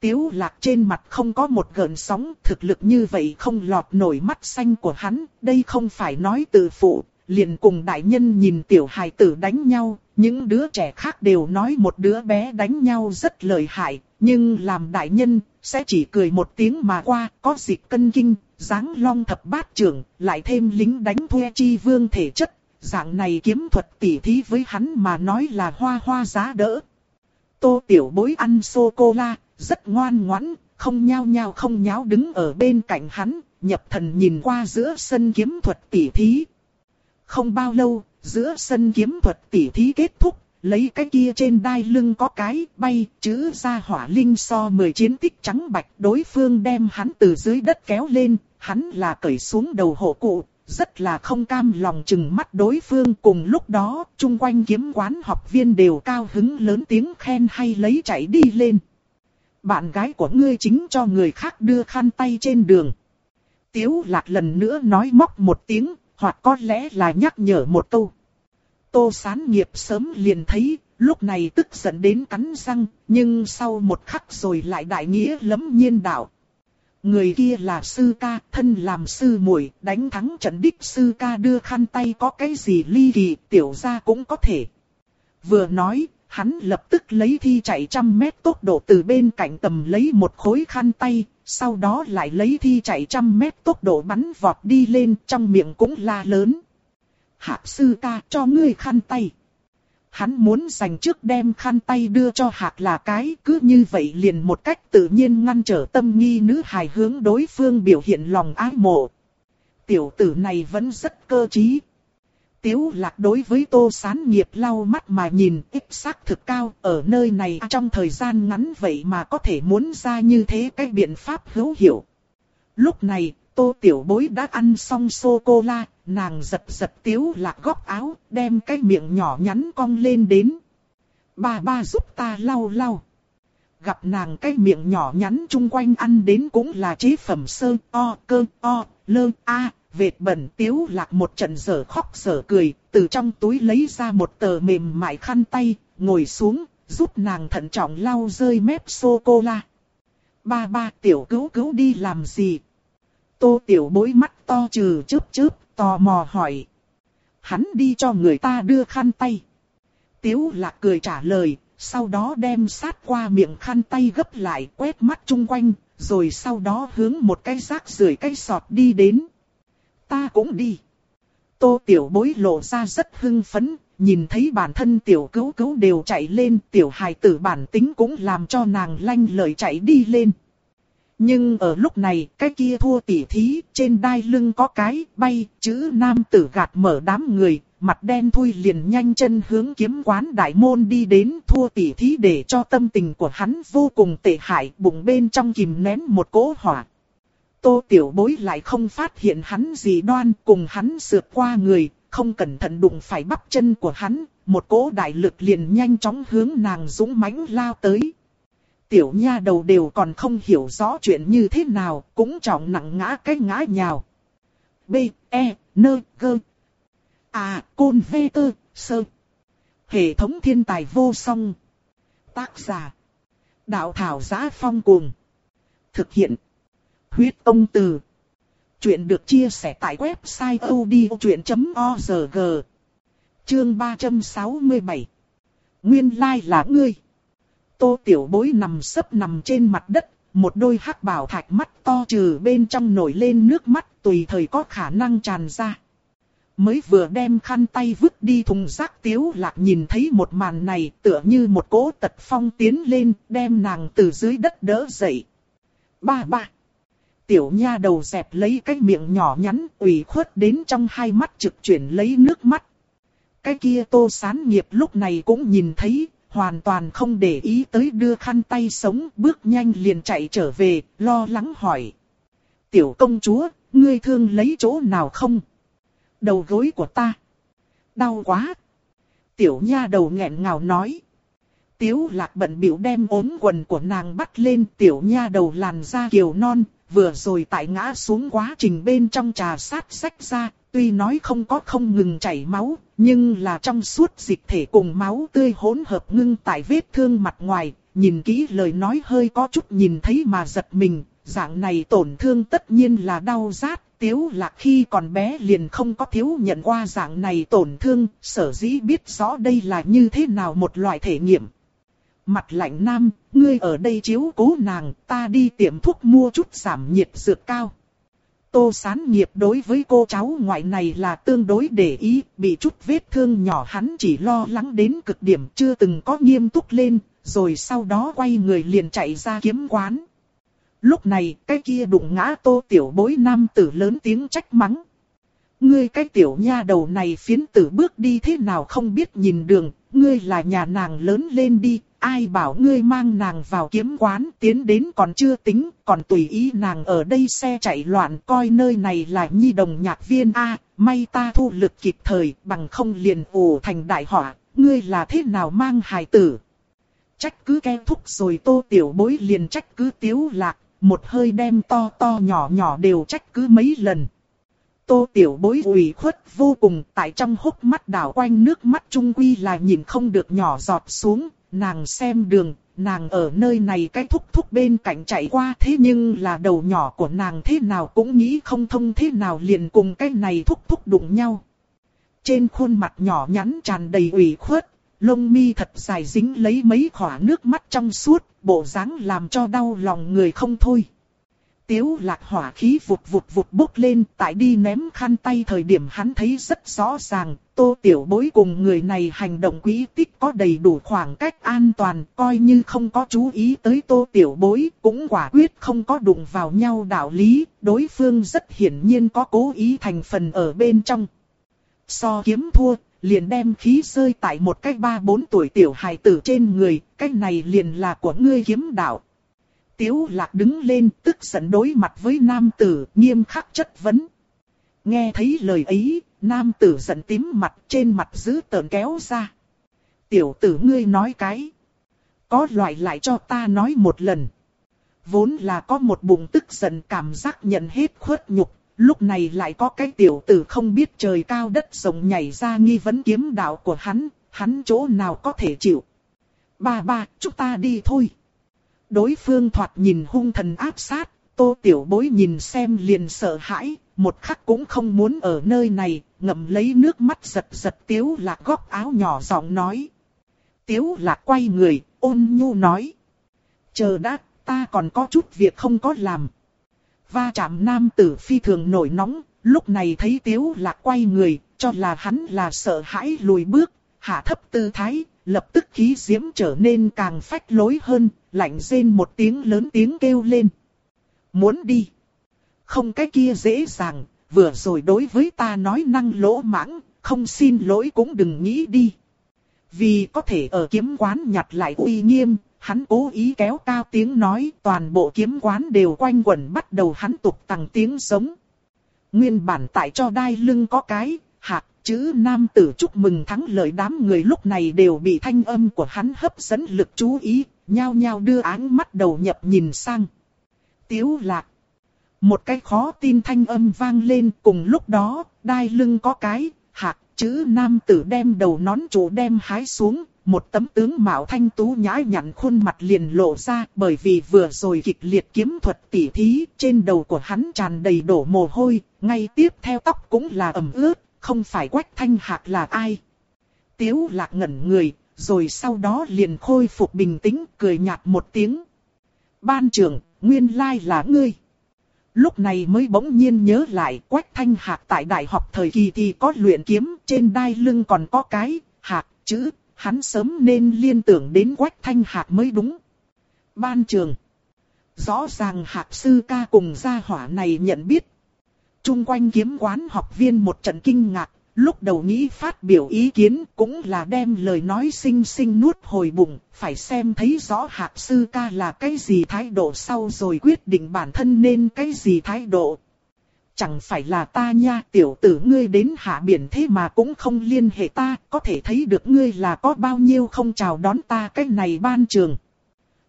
Tiếu lạc trên mặt không có một gợn sóng, thực lực như vậy không lọt nổi mắt xanh của hắn, đây không phải nói từ phụ, liền cùng đại nhân nhìn tiểu hài tử đánh nhau, những đứa trẻ khác đều nói một đứa bé đánh nhau rất lợi hại, nhưng làm đại nhân, sẽ chỉ cười một tiếng mà qua, có dịch cân kinh, dáng long thập bát trưởng, lại thêm lính đánh thuê chi vương thể chất, dạng này kiếm thuật tỉ thí với hắn mà nói là hoa hoa giá đỡ. Tô tiểu bối ăn sô-cô-la, rất ngoan ngoãn, không nhao nhao không nháo đứng ở bên cạnh hắn, nhập thần nhìn qua giữa sân kiếm thuật tỉ thí. Không bao lâu, giữa sân kiếm thuật tỉ thí kết thúc, lấy cái kia trên đai lưng có cái bay chữ ra hỏa linh so 10 chiến tích trắng bạch đối phương đem hắn từ dưới đất kéo lên, hắn là cởi xuống đầu hộ cụ, rất là không cam lòng chừng mắt đối phương cùng lúc đó, chung quanh kiếm quán học viên đều cao hứng lớn tiếng khen hay lấy chạy đi lên. Bạn gái của ngươi chính cho người khác đưa khăn tay trên đường. Tiếu lạc lần nữa nói móc một tiếng, hoặc có lẽ là nhắc nhở một câu. Tô sán nghiệp sớm liền thấy, lúc này tức giận đến cắn răng, nhưng sau một khắc rồi lại đại nghĩa lấm nhiên đạo. Người kia là sư ca, thân làm sư muội, đánh thắng trận đích sư ca đưa khăn tay có cái gì ly kỳ, tiểu ra cũng có thể. Vừa nói, Hắn lập tức lấy thi chạy trăm mét tốc độ từ bên cạnh tầm lấy một khối khăn tay, sau đó lại lấy thi chạy trăm mét tốc độ bắn vọt đi lên trong miệng cũng la lớn. Hạp sư ca cho ngươi khăn tay. Hắn muốn dành trước đem khăn tay đưa cho hạc là cái cứ như vậy liền một cách tự nhiên ngăn trở tâm nghi nữ hài hướng đối phương biểu hiện lòng ái mộ. Tiểu tử này vẫn rất cơ trí. Tiếu lạc đối với tô sán nghiệp lau mắt mà nhìn ít sắc thực cao ở nơi này trong thời gian ngắn vậy mà có thể muốn ra như thế cái biện pháp hữu hiệu. Lúc này, tô tiểu bối đã ăn xong sô-cô-la, nàng giật giật tiếu lạc góc áo, đem cái miệng nhỏ nhắn cong lên đến. Ba ba giúp ta lau lau. Gặp nàng cái miệng nhỏ nhắn chung quanh ăn đến cũng là chế phẩm sơ, o, cơ, o, lơ, a, vệt bẩn tiếu lạc một trận giờ khóc sở cười, từ trong túi lấy ra một tờ mềm mại khăn tay, ngồi xuống, giúp nàng thận trọng lau rơi mép sô-cô-la. Ba ba tiểu cứu cứu đi làm gì? Tô tiểu bối mắt to trừ chớp chớp, tò mò hỏi. Hắn đi cho người ta đưa khăn tay. Tiếu lạc cười trả lời, sau đó đem sát qua miệng khăn tay gấp lại quét mắt chung quanh, rồi sau đó hướng một cái rác rưởi cái sọt đi đến ta cũng đi. Tô tiểu bối lộ ra rất hưng phấn, nhìn thấy bản thân tiểu cứu cứu đều chạy lên, tiểu hài tử bản tính cũng làm cho nàng lanh lợi chạy đi lên. Nhưng ở lúc này, cái kia thua tỉ thí, trên đai lưng có cái, bay, chữ nam tử gạt mở đám người, mặt đen thui liền nhanh chân hướng kiếm quán đại môn đi đến thua tỉ thí để cho tâm tình của hắn vô cùng tệ hại, bụng bên trong kìm nén một cỗ hỏa. Tô Tiểu Bối lại không phát hiện hắn gì đoan cùng hắn sượt qua người, không cẩn thận đụng phải bắp chân của hắn, một cỗ đại lực liền nhanh chóng hướng nàng dũng mãnh lao tới. Tiểu nha đầu đều còn không hiểu rõ chuyện như thế nào, cũng trọng nặng ngã cái ngã nhào. B, E, N, G. À, Côn V, T, Sơ. Hệ thống thiên tài vô song. Tác giả. Đạo thảo giá phong cuồng. Thực hiện. Huyết công từ. Chuyện được chia sẻ tại website odchuyện.org. Chương 367. Nguyên lai like là ngươi. Tô tiểu bối nằm sấp nằm trên mặt đất, một đôi hắc bảo thạch mắt to trừ bên trong nổi lên nước mắt tùy thời có khả năng tràn ra. Mới vừa đem khăn tay vứt đi thùng rác tiếu lạc nhìn thấy một màn này tựa như một cỗ tật phong tiến lên đem nàng từ dưới đất đỡ dậy. Ba ba tiểu nha đầu dẹp lấy cái miệng nhỏ nhắn ủy khuất đến trong hai mắt trực chuyển lấy nước mắt. Cái kia tô sán nghiệp lúc này cũng nhìn thấy, hoàn toàn không để ý tới đưa khăn tay sống bước nhanh liền chạy trở về, lo lắng hỏi. Tiểu công chúa, ngươi thương lấy chỗ nào không? Đầu gối của ta. Đau quá. Tiểu nha đầu nghẹn ngào nói. Tiếu lạc bận biểu đem ốm quần của nàng bắt lên tiểu nha đầu làn da kiều non, vừa rồi tại ngã xuống quá trình bên trong trà sát sách ra, tuy nói không có không ngừng chảy máu, nhưng là trong suốt dịch thể cùng máu tươi hỗn hợp ngưng tại vết thương mặt ngoài, nhìn kỹ lời nói hơi có chút nhìn thấy mà giật mình, dạng này tổn thương tất nhiên là đau rát. Tiếu lạc khi còn bé liền không có thiếu nhận qua dạng này tổn thương, sở dĩ biết rõ đây là như thế nào một loại thể nghiệm. Mặt lạnh nam, ngươi ở đây chiếu cố nàng, ta đi tiệm thuốc mua chút giảm nhiệt dược cao. Tô sán nghiệp đối với cô cháu ngoại này là tương đối để ý, bị chút vết thương nhỏ hắn chỉ lo lắng đến cực điểm chưa từng có nghiêm túc lên, rồi sau đó quay người liền chạy ra kiếm quán. Lúc này, cái kia đụng ngã tô tiểu bối nam tử lớn tiếng trách mắng. Ngươi cái tiểu nha đầu này phiến tử bước đi thế nào không biết nhìn đường, ngươi là nhà nàng lớn lên đi, ai bảo ngươi mang nàng vào kiếm quán tiến đến còn chưa tính, còn tùy ý nàng ở đây xe chạy loạn coi nơi này là nhi đồng nhạc viên A, may ta thu lực kịp thời, bằng không liền ủ thành đại họa, ngươi là thế nào mang hài tử. Trách cứ ke thúc rồi tô tiểu bối liền trách cứ tiếu lạc, một hơi đem to to nhỏ nhỏ đều trách cứ mấy lần. Tô tiểu bối ủy khuất vô cùng tại trong hốc mắt đảo quanh nước mắt trung quy là nhìn không được nhỏ giọt xuống, nàng xem đường, nàng ở nơi này cái thúc thúc bên cạnh chạy qua thế nhưng là đầu nhỏ của nàng thế nào cũng nghĩ không thông thế nào liền cùng cái này thúc thúc đụng nhau. Trên khuôn mặt nhỏ nhắn tràn đầy ủy khuất, lông mi thật dài dính lấy mấy khỏa nước mắt trong suốt, bộ dáng làm cho đau lòng người không thôi. Tiếu lạc hỏa khí vụt vụt vụt bốc lên, tại đi ném khăn tay thời điểm hắn thấy rất rõ ràng, tô tiểu bối cùng người này hành động quý tích có đầy đủ khoảng cách an toàn, coi như không có chú ý tới tô tiểu bối, cũng quả quyết không có đụng vào nhau đạo lý, đối phương rất hiển nhiên có cố ý thành phần ở bên trong. So kiếm thua, liền đem khí rơi tại một cách ba bốn tuổi tiểu hài tử trên người, cách này liền là của ngươi kiếm đạo. Tiếu lạc đứng lên tức giận đối mặt với nam tử, nghiêm khắc chất vấn. Nghe thấy lời ấy, nam tử giận tím mặt trên mặt giữ tờn kéo ra. Tiểu tử ngươi nói cái. Có loại lại cho ta nói một lần. Vốn là có một bụng tức giận cảm giác nhận hết khuất nhục, lúc này lại có cái tiểu tử không biết trời cao đất rộng nhảy ra nghi vấn kiếm đạo của hắn, hắn chỗ nào có thể chịu. Ba ba, chúng ta đi thôi. Đối phương thoạt nhìn hung thần áp sát, tô tiểu bối nhìn xem liền sợ hãi, một khắc cũng không muốn ở nơi này, ngậm lấy nước mắt giật giật tiếu lạc góc áo nhỏ giọng nói. Tiếu lạc quay người, ôn nhu nói. Chờ đã, ta còn có chút việc không có làm. Va chạm nam tử phi thường nổi nóng, lúc này thấy tiếu lạc quay người, cho là hắn là sợ hãi lùi bước, hạ thấp tư thái, lập tức khí diễm trở nên càng phách lối hơn, lạnh rên một tiếng lớn tiếng kêu lên. Muốn đi. Không cái kia dễ dàng, vừa rồi đối với ta nói năng lỗ mãng, không xin lỗi cũng đừng nghĩ đi. Vì có thể ở kiếm quán nhặt lại uy nghiêm, hắn cố ý kéo cao tiếng nói toàn bộ kiếm quán đều quanh quẩn bắt đầu hắn tục tăng tiếng sống. Nguyên bản tại cho đai lưng có cái, hạt, chữ nam tử chúc mừng thắng lợi đám người lúc này đều bị thanh âm của hắn hấp dẫn lực chú ý, nhao nhao đưa áng mắt đầu nhập nhìn sang. Tiếu lạc. Một cái khó tin thanh âm vang lên cùng lúc đó, đai lưng có cái, hạt, chữ nam tử đem đầu nón chủ đem hái xuống, một tấm tướng mạo thanh tú nhã nhặn khuôn mặt liền lộ ra bởi vì vừa rồi kịch liệt kiếm thuật tỉ thí, trên đầu của hắn tràn đầy đổ mồ hôi, ngay tiếp theo tóc cũng là ẩm ướt, không phải quách thanh hạc là ai. Tiếu lạc ngẩn người, rồi sau đó liền khôi phục bình tĩnh, cười nhạt một tiếng. Ban trưởng, nguyên lai là ngươi. Lúc này mới bỗng nhiên nhớ lại Quách Thanh Hạc tại đại học thời kỳ thì có luyện kiếm, trên đai lưng còn có cái, hạc, chữ, hắn sớm nên liên tưởng đến Quách Thanh Hạc mới đúng. Ban trường. Rõ ràng Hạc sư ca cùng gia hỏa này nhận biết. Trung quanh kiếm quán học viên một trận kinh ngạc, lúc đầu nghĩ phát biểu ý kiến cũng là đem lời nói xinh xinh nuốt hồi bụng, phải xem thấy rõ Hạc sư ca là cái gì thái độ sau rồi quyết định bản thân nên cái gì thái độ. Chẳng phải là ta nha tiểu tử ngươi đến hạ biển thế mà cũng không liên hệ ta, có thể thấy được ngươi là có bao nhiêu không chào đón ta cái này ban trường.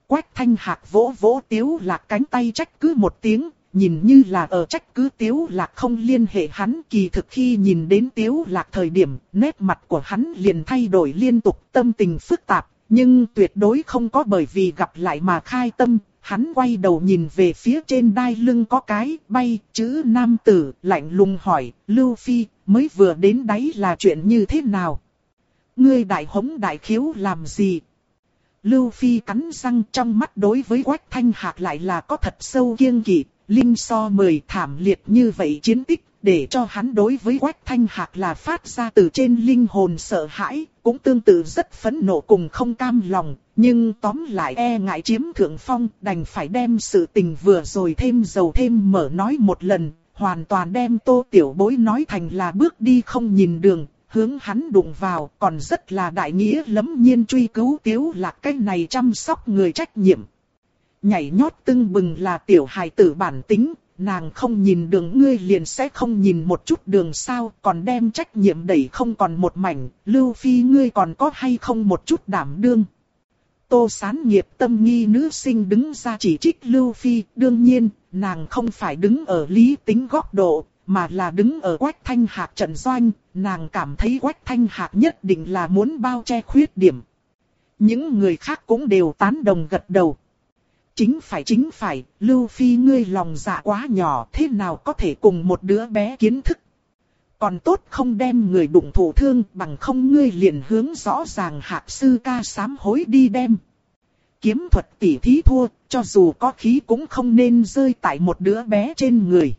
Quách thanh hạc vỗ vỗ tiếu lạc cánh tay trách cứ một tiếng, nhìn như là ở trách cứ tiếu lạc không liên hệ hắn kỳ thực khi nhìn đến tiếu lạc thời điểm, nét mặt của hắn liền thay đổi liên tục tâm tình phức tạp, nhưng tuyệt đối không có bởi vì gặp lại mà khai tâm, hắn quay đầu nhìn về phía trên đai lưng có cái bay chữ nam tử, lạnh lùng hỏi, Lưu Phi, mới vừa đến đấy là chuyện như thế nào? Ngươi đại hống đại khiếu làm gì? Lưu Phi cắn răng trong mắt đối với Quách Thanh Hạc lại là có thật sâu kiêng kỵ, Linh so mời thảm liệt như vậy chiến tích, để cho hắn đối với Quách Thanh Hạc là phát ra từ trên linh hồn sợ hãi, cũng tương tự rất phẫn nộ cùng không cam lòng, nhưng tóm lại e ngại chiếm thượng phong, đành phải đem sự tình vừa rồi thêm dầu thêm mở nói một lần, hoàn toàn đem tô tiểu bối nói thành là bước đi không nhìn đường, hướng hắn đụng vào, còn rất là đại nghĩa lấm nhiên truy cứu tiếu là cái này chăm sóc người trách nhiệm. Nhảy nhót tưng bừng là tiểu hài tử bản tính, nàng không nhìn đường ngươi liền sẽ không nhìn một chút đường sao, còn đem trách nhiệm đẩy không còn một mảnh, Lưu Phi ngươi còn có hay không một chút đảm đương. Tô sán nghiệp tâm nghi nữ sinh đứng ra chỉ trích Lưu Phi, đương nhiên, nàng không phải đứng ở lý tính góc độ, mà là đứng ở Quách Thanh Hạc trận doanh, nàng cảm thấy Quách Thanh Hạc nhất định là muốn bao che khuyết điểm. Những người khác cũng đều tán đồng gật đầu. Chính phải chính phải, Lưu Phi ngươi lòng dạ quá nhỏ thế nào có thể cùng một đứa bé kiến thức. Còn tốt không đem người đụng thủ thương bằng không ngươi liền hướng rõ ràng hạc sư ca sám hối đi đem. Kiếm thuật tỉ thí thua, cho dù có khí cũng không nên rơi tại một đứa bé trên người.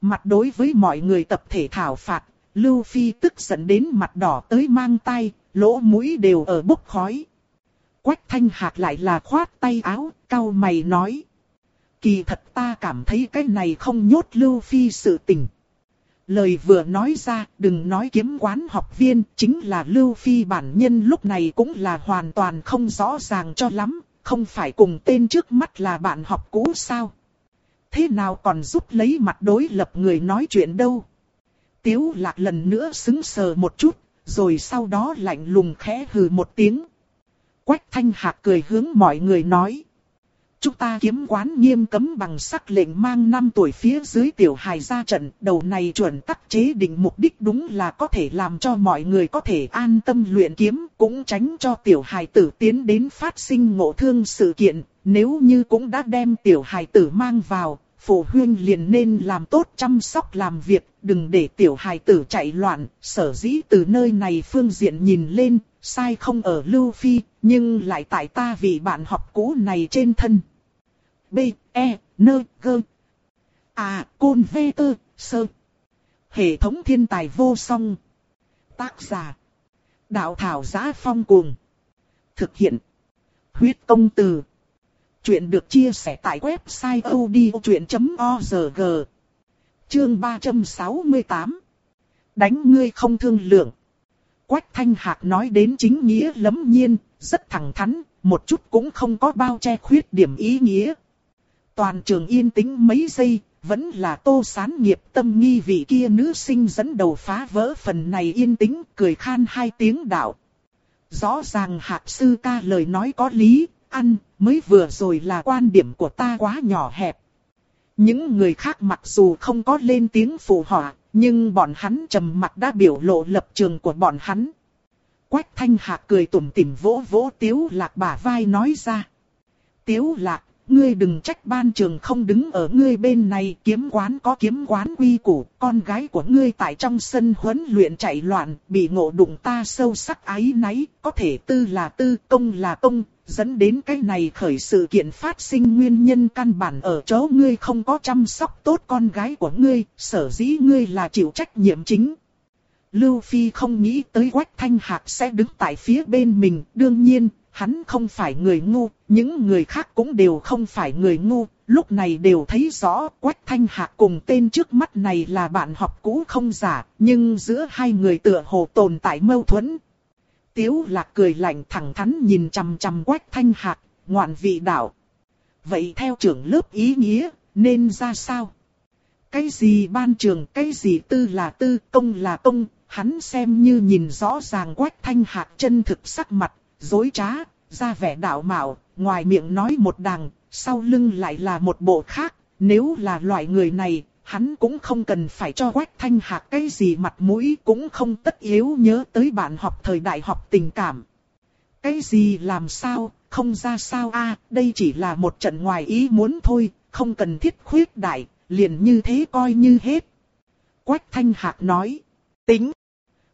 Mặt đối với mọi người tập thể thảo phạt, Lưu Phi tức giận đến mặt đỏ tới mang tay, lỗ mũi đều ở bốc khói. Quách thanh hạc lại là khoát tay áo, cau mày nói. Kỳ thật ta cảm thấy cái này không nhốt Lưu Phi sự tình. Lời vừa nói ra, đừng nói kiếm quán học viên, chính là Lưu Phi bản nhân lúc này cũng là hoàn toàn không rõ ràng cho lắm, không phải cùng tên trước mắt là bạn học cũ sao. Thế nào còn giúp lấy mặt đối lập người nói chuyện đâu. Tiếu lạc lần nữa xứng sờ một chút, rồi sau đó lạnh lùng khẽ hừ một tiếng. Quách thanh hạc cười hướng mọi người nói. Chúng ta kiếm quán nghiêm cấm bằng sắc lệnh mang năm tuổi phía dưới tiểu hài ra trận. Đầu này chuẩn tắc chế định mục đích đúng là có thể làm cho mọi người có thể an tâm luyện kiếm. Cũng tránh cho tiểu hài tử tiến đến phát sinh ngộ thương sự kiện. Nếu như cũng đã đem tiểu hài tử mang vào, phụ huynh liền nên làm tốt chăm sóc làm việc, đừng để tiểu hài tử chạy loạn, sở dĩ từ nơi này phương diện nhìn lên, sai không ở Lưu Phi, nhưng lại tại ta vì bạn học cũ này trên thân. B, E, N, G. À, Côn V, T, Sơ. Hệ thống thiên tài vô song. Tác giả. Đạo thảo giá phong cuồng. Thực hiện. Huyết công từ. Chuyện được chia sẻ tại website odchuyện.org. Chương 368. Đánh ngươi không thương lượng. Quách Thanh Hạc nói đến chính nghĩa lấm nhiên, rất thẳng thắn, một chút cũng không có bao che khuyết điểm ý nghĩa. Toàn trường yên tĩnh mấy giây, vẫn là tô sán nghiệp tâm nghi vị kia nữ sinh dẫn đầu phá vỡ phần này yên tĩnh, cười khan hai tiếng đạo. Rõ ràng hạc sư ca lời nói có lý, ăn, mới vừa rồi là quan điểm của ta quá nhỏ hẹp. Những người khác mặc dù không có lên tiếng phụ họa, nhưng bọn hắn trầm mặt đã biểu lộ lập trường của bọn hắn. Quách thanh hạ cười tủm tỉm vỗ vỗ tiếu lạc bả vai nói ra. Tiếu lạc, ngươi đừng trách ban trường không đứng ở ngươi bên này, kiếm quán có kiếm quán quy củ, con gái của ngươi tại trong sân huấn luyện chạy loạn, bị ngộ đụng ta sâu sắc ái náy, có thể tư là tư, công là công, dẫn đến cái này khởi sự kiện phát sinh nguyên nhân căn bản ở chỗ ngươi không có chăm sóc tốt con gái của ngươi, sở dĩ ngươi là chịu trách nhiệm chính. Lưu Phi không nghĩ tới Quách Thanh Hạc sẽ đứng tại phía bên mình, đương nhiên, hắn không phải người ngu, những người khác cũng đều không phải người ngu, lúc này đều thấy rõ Quách Thanh Hạc cùng tên trước mắt này là bạn học cũ không giả, nhưng giữa hai người tựa hồ tồn tại mâu thuẫn. Tiếu lạc cười lạnh thẳng thắn nhìn chằm chằm Quách Thanh Hạc, ngoạn vị đạo. Vậy theo trưởng lớp ý nghĩa, nên ra sao? Cái gì ban trường, cái gì tư là tư, công là công, hắn xem như nhìn rõ ràng Quách Thanh Hạc chân thực sắc mặt, dối trá, ra vẻ đạo mạo, ngoài miệng nói một đằng, sau lưng lại là một bộ khác, nếu là loại người này, hắn cũng không cần phải cho Quách Thanh Hạc cái gì mặt mũi, cũng không tất yếu nhớ tới bạn học thời đại học tình cảm. Cái gì làm sao, không ra sao a đây chỉ là một trận ngoài ý muốn thôi, không cần thiết khuyết đại, liền như thế coi như hết. Quách Thanh Hạc nói, tính,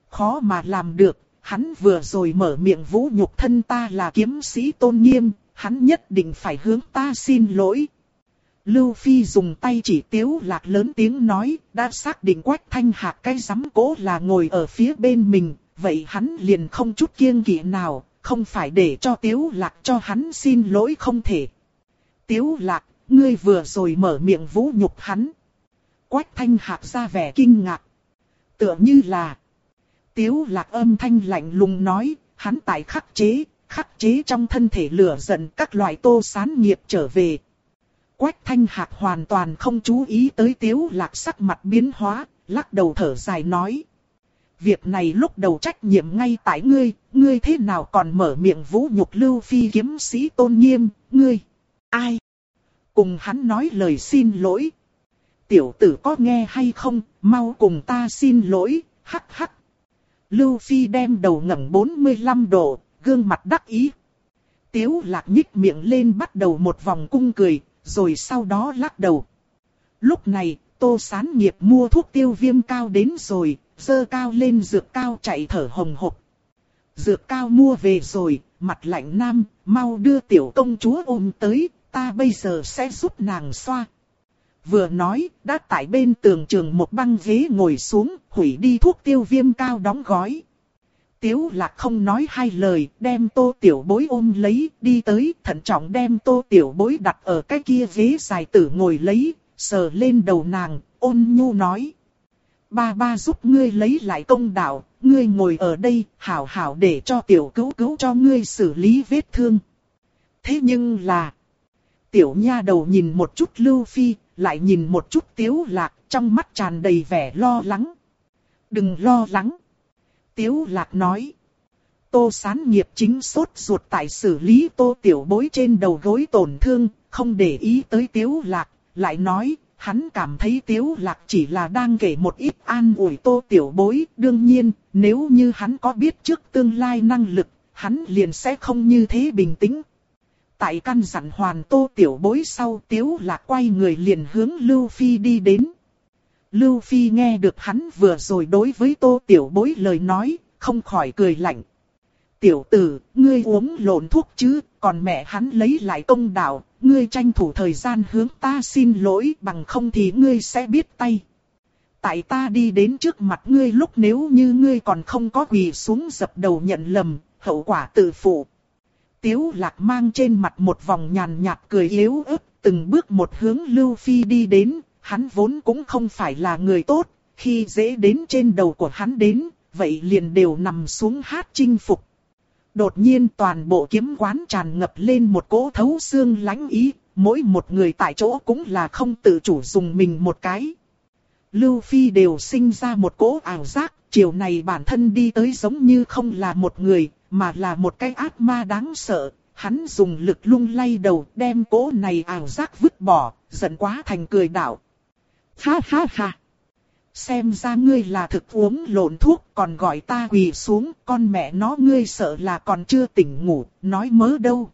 khó mà làm được, hắn vừa rồi mở miệng vũ nhục thân ta là kiếm sĩ tôn nghiêm, hắn nhất định phải hướng ta xin lỗi. Lưu Phi dùng tay chỉ tiếu lạc lớn tiếng nói, đã xác định quách thanh hạc cái giám cố là ngồi ở phía bên mình, vậy hắn liền không chút kiêng kỵ nào, không phải để cho tiếu lạc cho hắn xin lỗi không thể. Tiếu lạc, ngươi vừa rồi mở miệng vũ nhục hắn. Quách thanh hạc ra vẻ kinh ngạc. Tựa như là Tiếu lạc âm thanh lạnh lùng nói, hắn tại khắc chế, khắc chế trong thân thể lửa giận các loại tô sán nghiệp trở về. Quách thanh hạc hoàn toàn không chú ý tới tiếu lạc sắc mặt biến hóa, lắc đầu thở dài nói. Việc này lúc đầu trách nhiệm ngay tại ngươi, ngươi thế nào còn mở miệng vũ nhục lưu phi kiếm sĩ tôn nghiêm, ngươi, ai? Cùng hắn nói lời xin lỗi. Tiểu tử có nghe hay không, mau cùng ta xin lỗi, hắc hắc Lưu Phi đem đầu ngẩng 45 độ, gương mặt đắc ý. Tiếu lạc nhích miệng lên bắt đầu một vòng cung cười, rồi sau đó lắc đầu. Lúc này, tô sán nghiệp mua thuốc tiêu viêm cao đến rồi, dơ cao lên dược cao chạy thở hồng hộc. Dược cao mua về rồi, mặt lạnh nam, mau đưa tiểu công chúa ôm tới, ta bây giờ sẽ giúp nàng xoa. Vừa nói, đã tại bên tường trường một băng ghế ngồi xuống, hủy đi thuốc tiêu viêm cao đóng gói. Tiếu lạc không nói hai lời, đem tô tiểu bối ôm lấy, đi tới, thận trọng đem tô tiểu bối đặt ở cái kia ghế dài tử ngồi lấy, sờ lên đầu nàng, ôn nhu nói. Ba ba giúp ngươi lấy lại công đạo, ngươi ngồi ở đây, hảo hảo để cho tiểu cứu cứu cho ngươi xử lý vết thương. Thế nhưng là, tiểu nha đầu nhìn một chút lưu phi, lại nhìn một chút tiếu lạc, trong mắt tràn đầy vẻ lo lắng. Đừng lo lắng. Tiếu lạc nói. Tô sán nghiệp chính sốt ruột tại xử lý tô tiểu bối trên đầu gối tổn thương, không để ý tới tiếu lạc, lại nói, hắn cảm thấy tiếu lạc chỉ là đang kể một ít an ủi tô tiểu bối. Đương nhiên, nếu như hắn có biết trước tương lai năng lực, hắn liền sẽ không như thế bình tĩnh. Tại căn dặn hoàn tô tiểu bối sau tiếu lạc quay người liền hướng Lưu Phi đi đến. Lưu Phi nghe được hắn vừa rồi đối với tô tiểu bối lời nói, không khỏi cười lạnh. Tiểu tử, ngươi uống lộn thuốc chứ, còn mẹ hắn lấy lại công đạo, ngươi tranh thủ thời gian hướng ta xin lỗi bằng không thì ngươi sẽ biết tay. Tại ta đi đến trước mặt ngươi lúc nếu như ngươi còn không có quỳ xuống dập đầu nhận lầm, hậu quả tự phụ. Tiếu lạc mang trên mặt một vòng nhàn nhạt cười yếu ớt, từng bước một hướng Lưu Phi đi đến, hắn vốn cũng không phải là người tốt, khi dễ đến trên đầu của hắn đến, vậy liền đều nằm xuống hát chinh phục. Đột nhiên toàn bộ kiếm quán tràn ngập lên một cỗ thấu xương lãnh ý, mỗi một người tại chỗ cũng là không tự chủ dùng mình một cái. Lưu Phi đều sinh ra một cỗ ảo giác, chiều này bản thân đi tới giống như không là một người, mà là một cái ác ma đáng sợ. Hắn dùng lực lung lay đầu đem cỗ này ảo giác vứt bỏ, giận quá thành cười đạo. Ha ha ha! Xem ra ngươi là thực uống lộn thuốc còn gọi ta quỳ xuống, con mẹ nó ngươi sợ là còn chưa tỉnh ngủ, nói mớ đâu.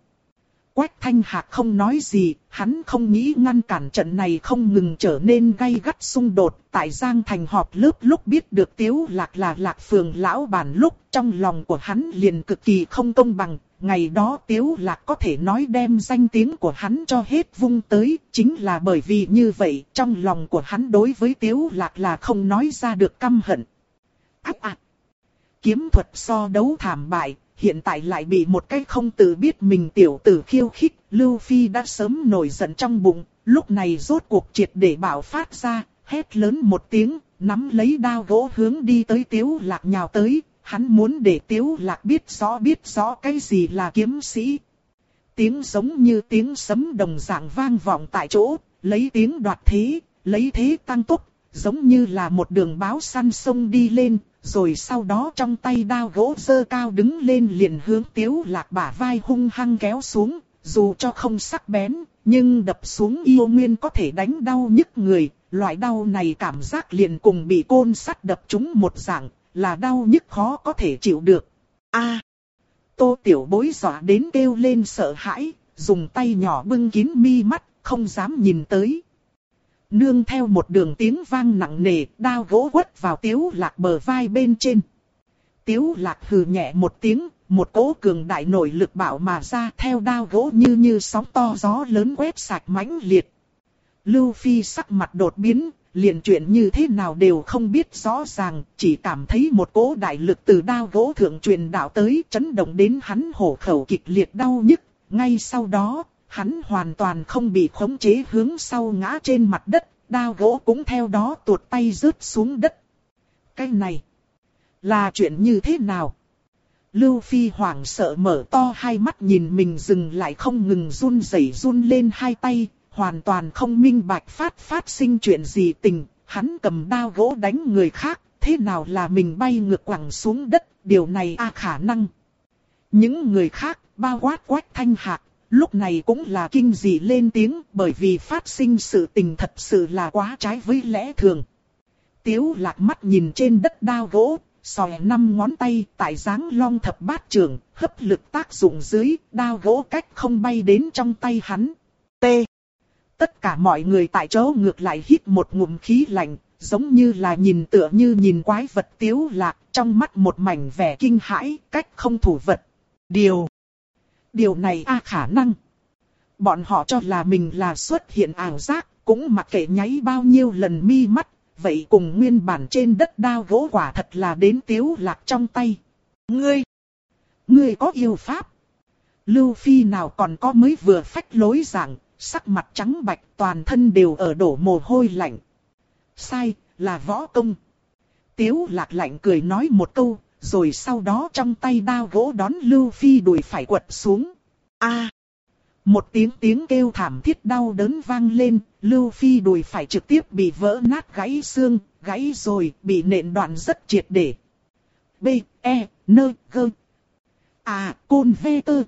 Quách thanh hạc không nói gì, hắn không nghĩ ngăn cản trận này không ngừng trở nên gay gắt xung đột. Tại Giang Thành họp lớp lúc biết được Tiếu Lạc là Lạc Phường lão bản lúc trong lòng của hắn liền cực kỳ không công bằng. Ngày đó Tiếu Lạc có thể nói đem danh tiếng của hắn cho hết vung tới, chính là bởi vì như vậy trong lòng của hắn đối với Tiếu Lạc là không nói ra được căm hận. Ác ạc! Kiếm thuật so đấu thảm bại, hiện tại lại bị một cái không tự biết mình tiểu tử khiêu khích, Lưu Phi đã sớm nổi giận trong bụng, lúc này rốt cuộc triệt để bảo phát ra, hét lớn một tiếng, nắm lấy đao gỗ hướng đi tới tiếu lạc nhào tới, hắn muốn để tiếu lạc biết rõ biết rõ cái gì là kiếm sĩ. Tiếng giống như tiếng sấm đồng dạng vang vọng tại chỗ, lấy tiếng đoạt thế, lấy thế tăng tốc, giống như là một đường báo săn sông đi lên, rồi sau đó trong tay đao gỗ dơ cao đứng lên liền hướng tiếu lạc bả vai hung hăng kéo xuống, dù cho không sắc bén, nhưng đập xuống yêu nguyên có thể đánh đau nhức người, loại đau này cảm giác liền cùng bị côn sắt đập trúng một dạng, là đau nhức khó có thể chịu được. A, à, Tô tiểu bối dọa đến kêu lên sợ hãi, dùng tay nhỏ bưng kín mi mắt, không dám nhìn tới nương theo một đường tiếng vang nặng nề, đao gỗ quất vào tiếu lạc bờ vai bên trên. Tiếu lạc hừ nhẹ một tiếng, một cỗ cường đại nội lực bảo mà ra theo đao gỗ như như sóng to gió lớn quét sạch mãnh liệt. Lưu Phi sắc mặt đột biến, liền chuyện như thế nào đều không biết rõ ràng, chỉ cảm thấy một cỗ đại lực từ đao gỗ thượng truyền đạo tới chấn động đến hắn hổ khẩu kịch liệt đau nhức. Ngay sau đó, hắn hoàn toàn không bị khống chế hướng sau ngã trên mặt đất, đao gỗ cũng theo đó tuột tay rớt xuống đất. Cái này, là chuyện như thế nào? Lưu Phi hoảng sợ mở to hai mắt nhìn mình dừng lại không ngừng run rẩy run lên hai tay, hoàn toàn không minh bạch phát phát sinh chuyện gì tình, hắn cầm đao gỗ đánh người khác, thế nào là mình bay ngược quẳng xuống đất, điều này a khả năng. Những người khác, bao quát quách thanh hạc, lúc này cũng là kinh dị lên tiếng bởi vì phát sinh sự tình thật sự là quá trái với lẽ thường. Tiếu lạc mắt nhìn trên đất đao gỗ, sòi năm ngón tay tại dáng long thập bát trường, hấp lực tác dụng dưới, đao gỗ cách không bay đến trong tay hắn. T. Tất cả mọi người tại chỗ ngược lại hít một ngụm khí lạnh, giống như là nhìn tựa như nhìn quái vật tiếu lạc, trong mắt một mảnh vẻ kinh hãi, cách không thủ vật. Điều, điều này a khả năng. Bọn họ cho là mình là xuất hiện ảo giác, cũng mặc kệ nháy bao nhiêu lần mi mắt, vậy cùng nguyên bản trên đất đao gỗ quả thật là đến tiếu lạc trong tay. Ngươi, ngươi có yêu pháp. Lưu Phi nào còn có mới vừa phách lối dạng, sắc mặt trắng bạch toàn thân đều ở đổ mồ hôi lạnh. Sai, là võ công. Tiếu lạc lạnh cười nói một câu, rồi sau đó trong tay đao gỗ đón Lưu Phi đuổi phải quật xuống. A! một tiếng tiếng kêu thảm thiết đau đớn vang lên, Lưu Phi đùi phải trực tiếp bị vỡ nát gãy xương, gãy rồi, bị nện đoạn rất triệt để. B, E, N, G. À, côn vê tơ,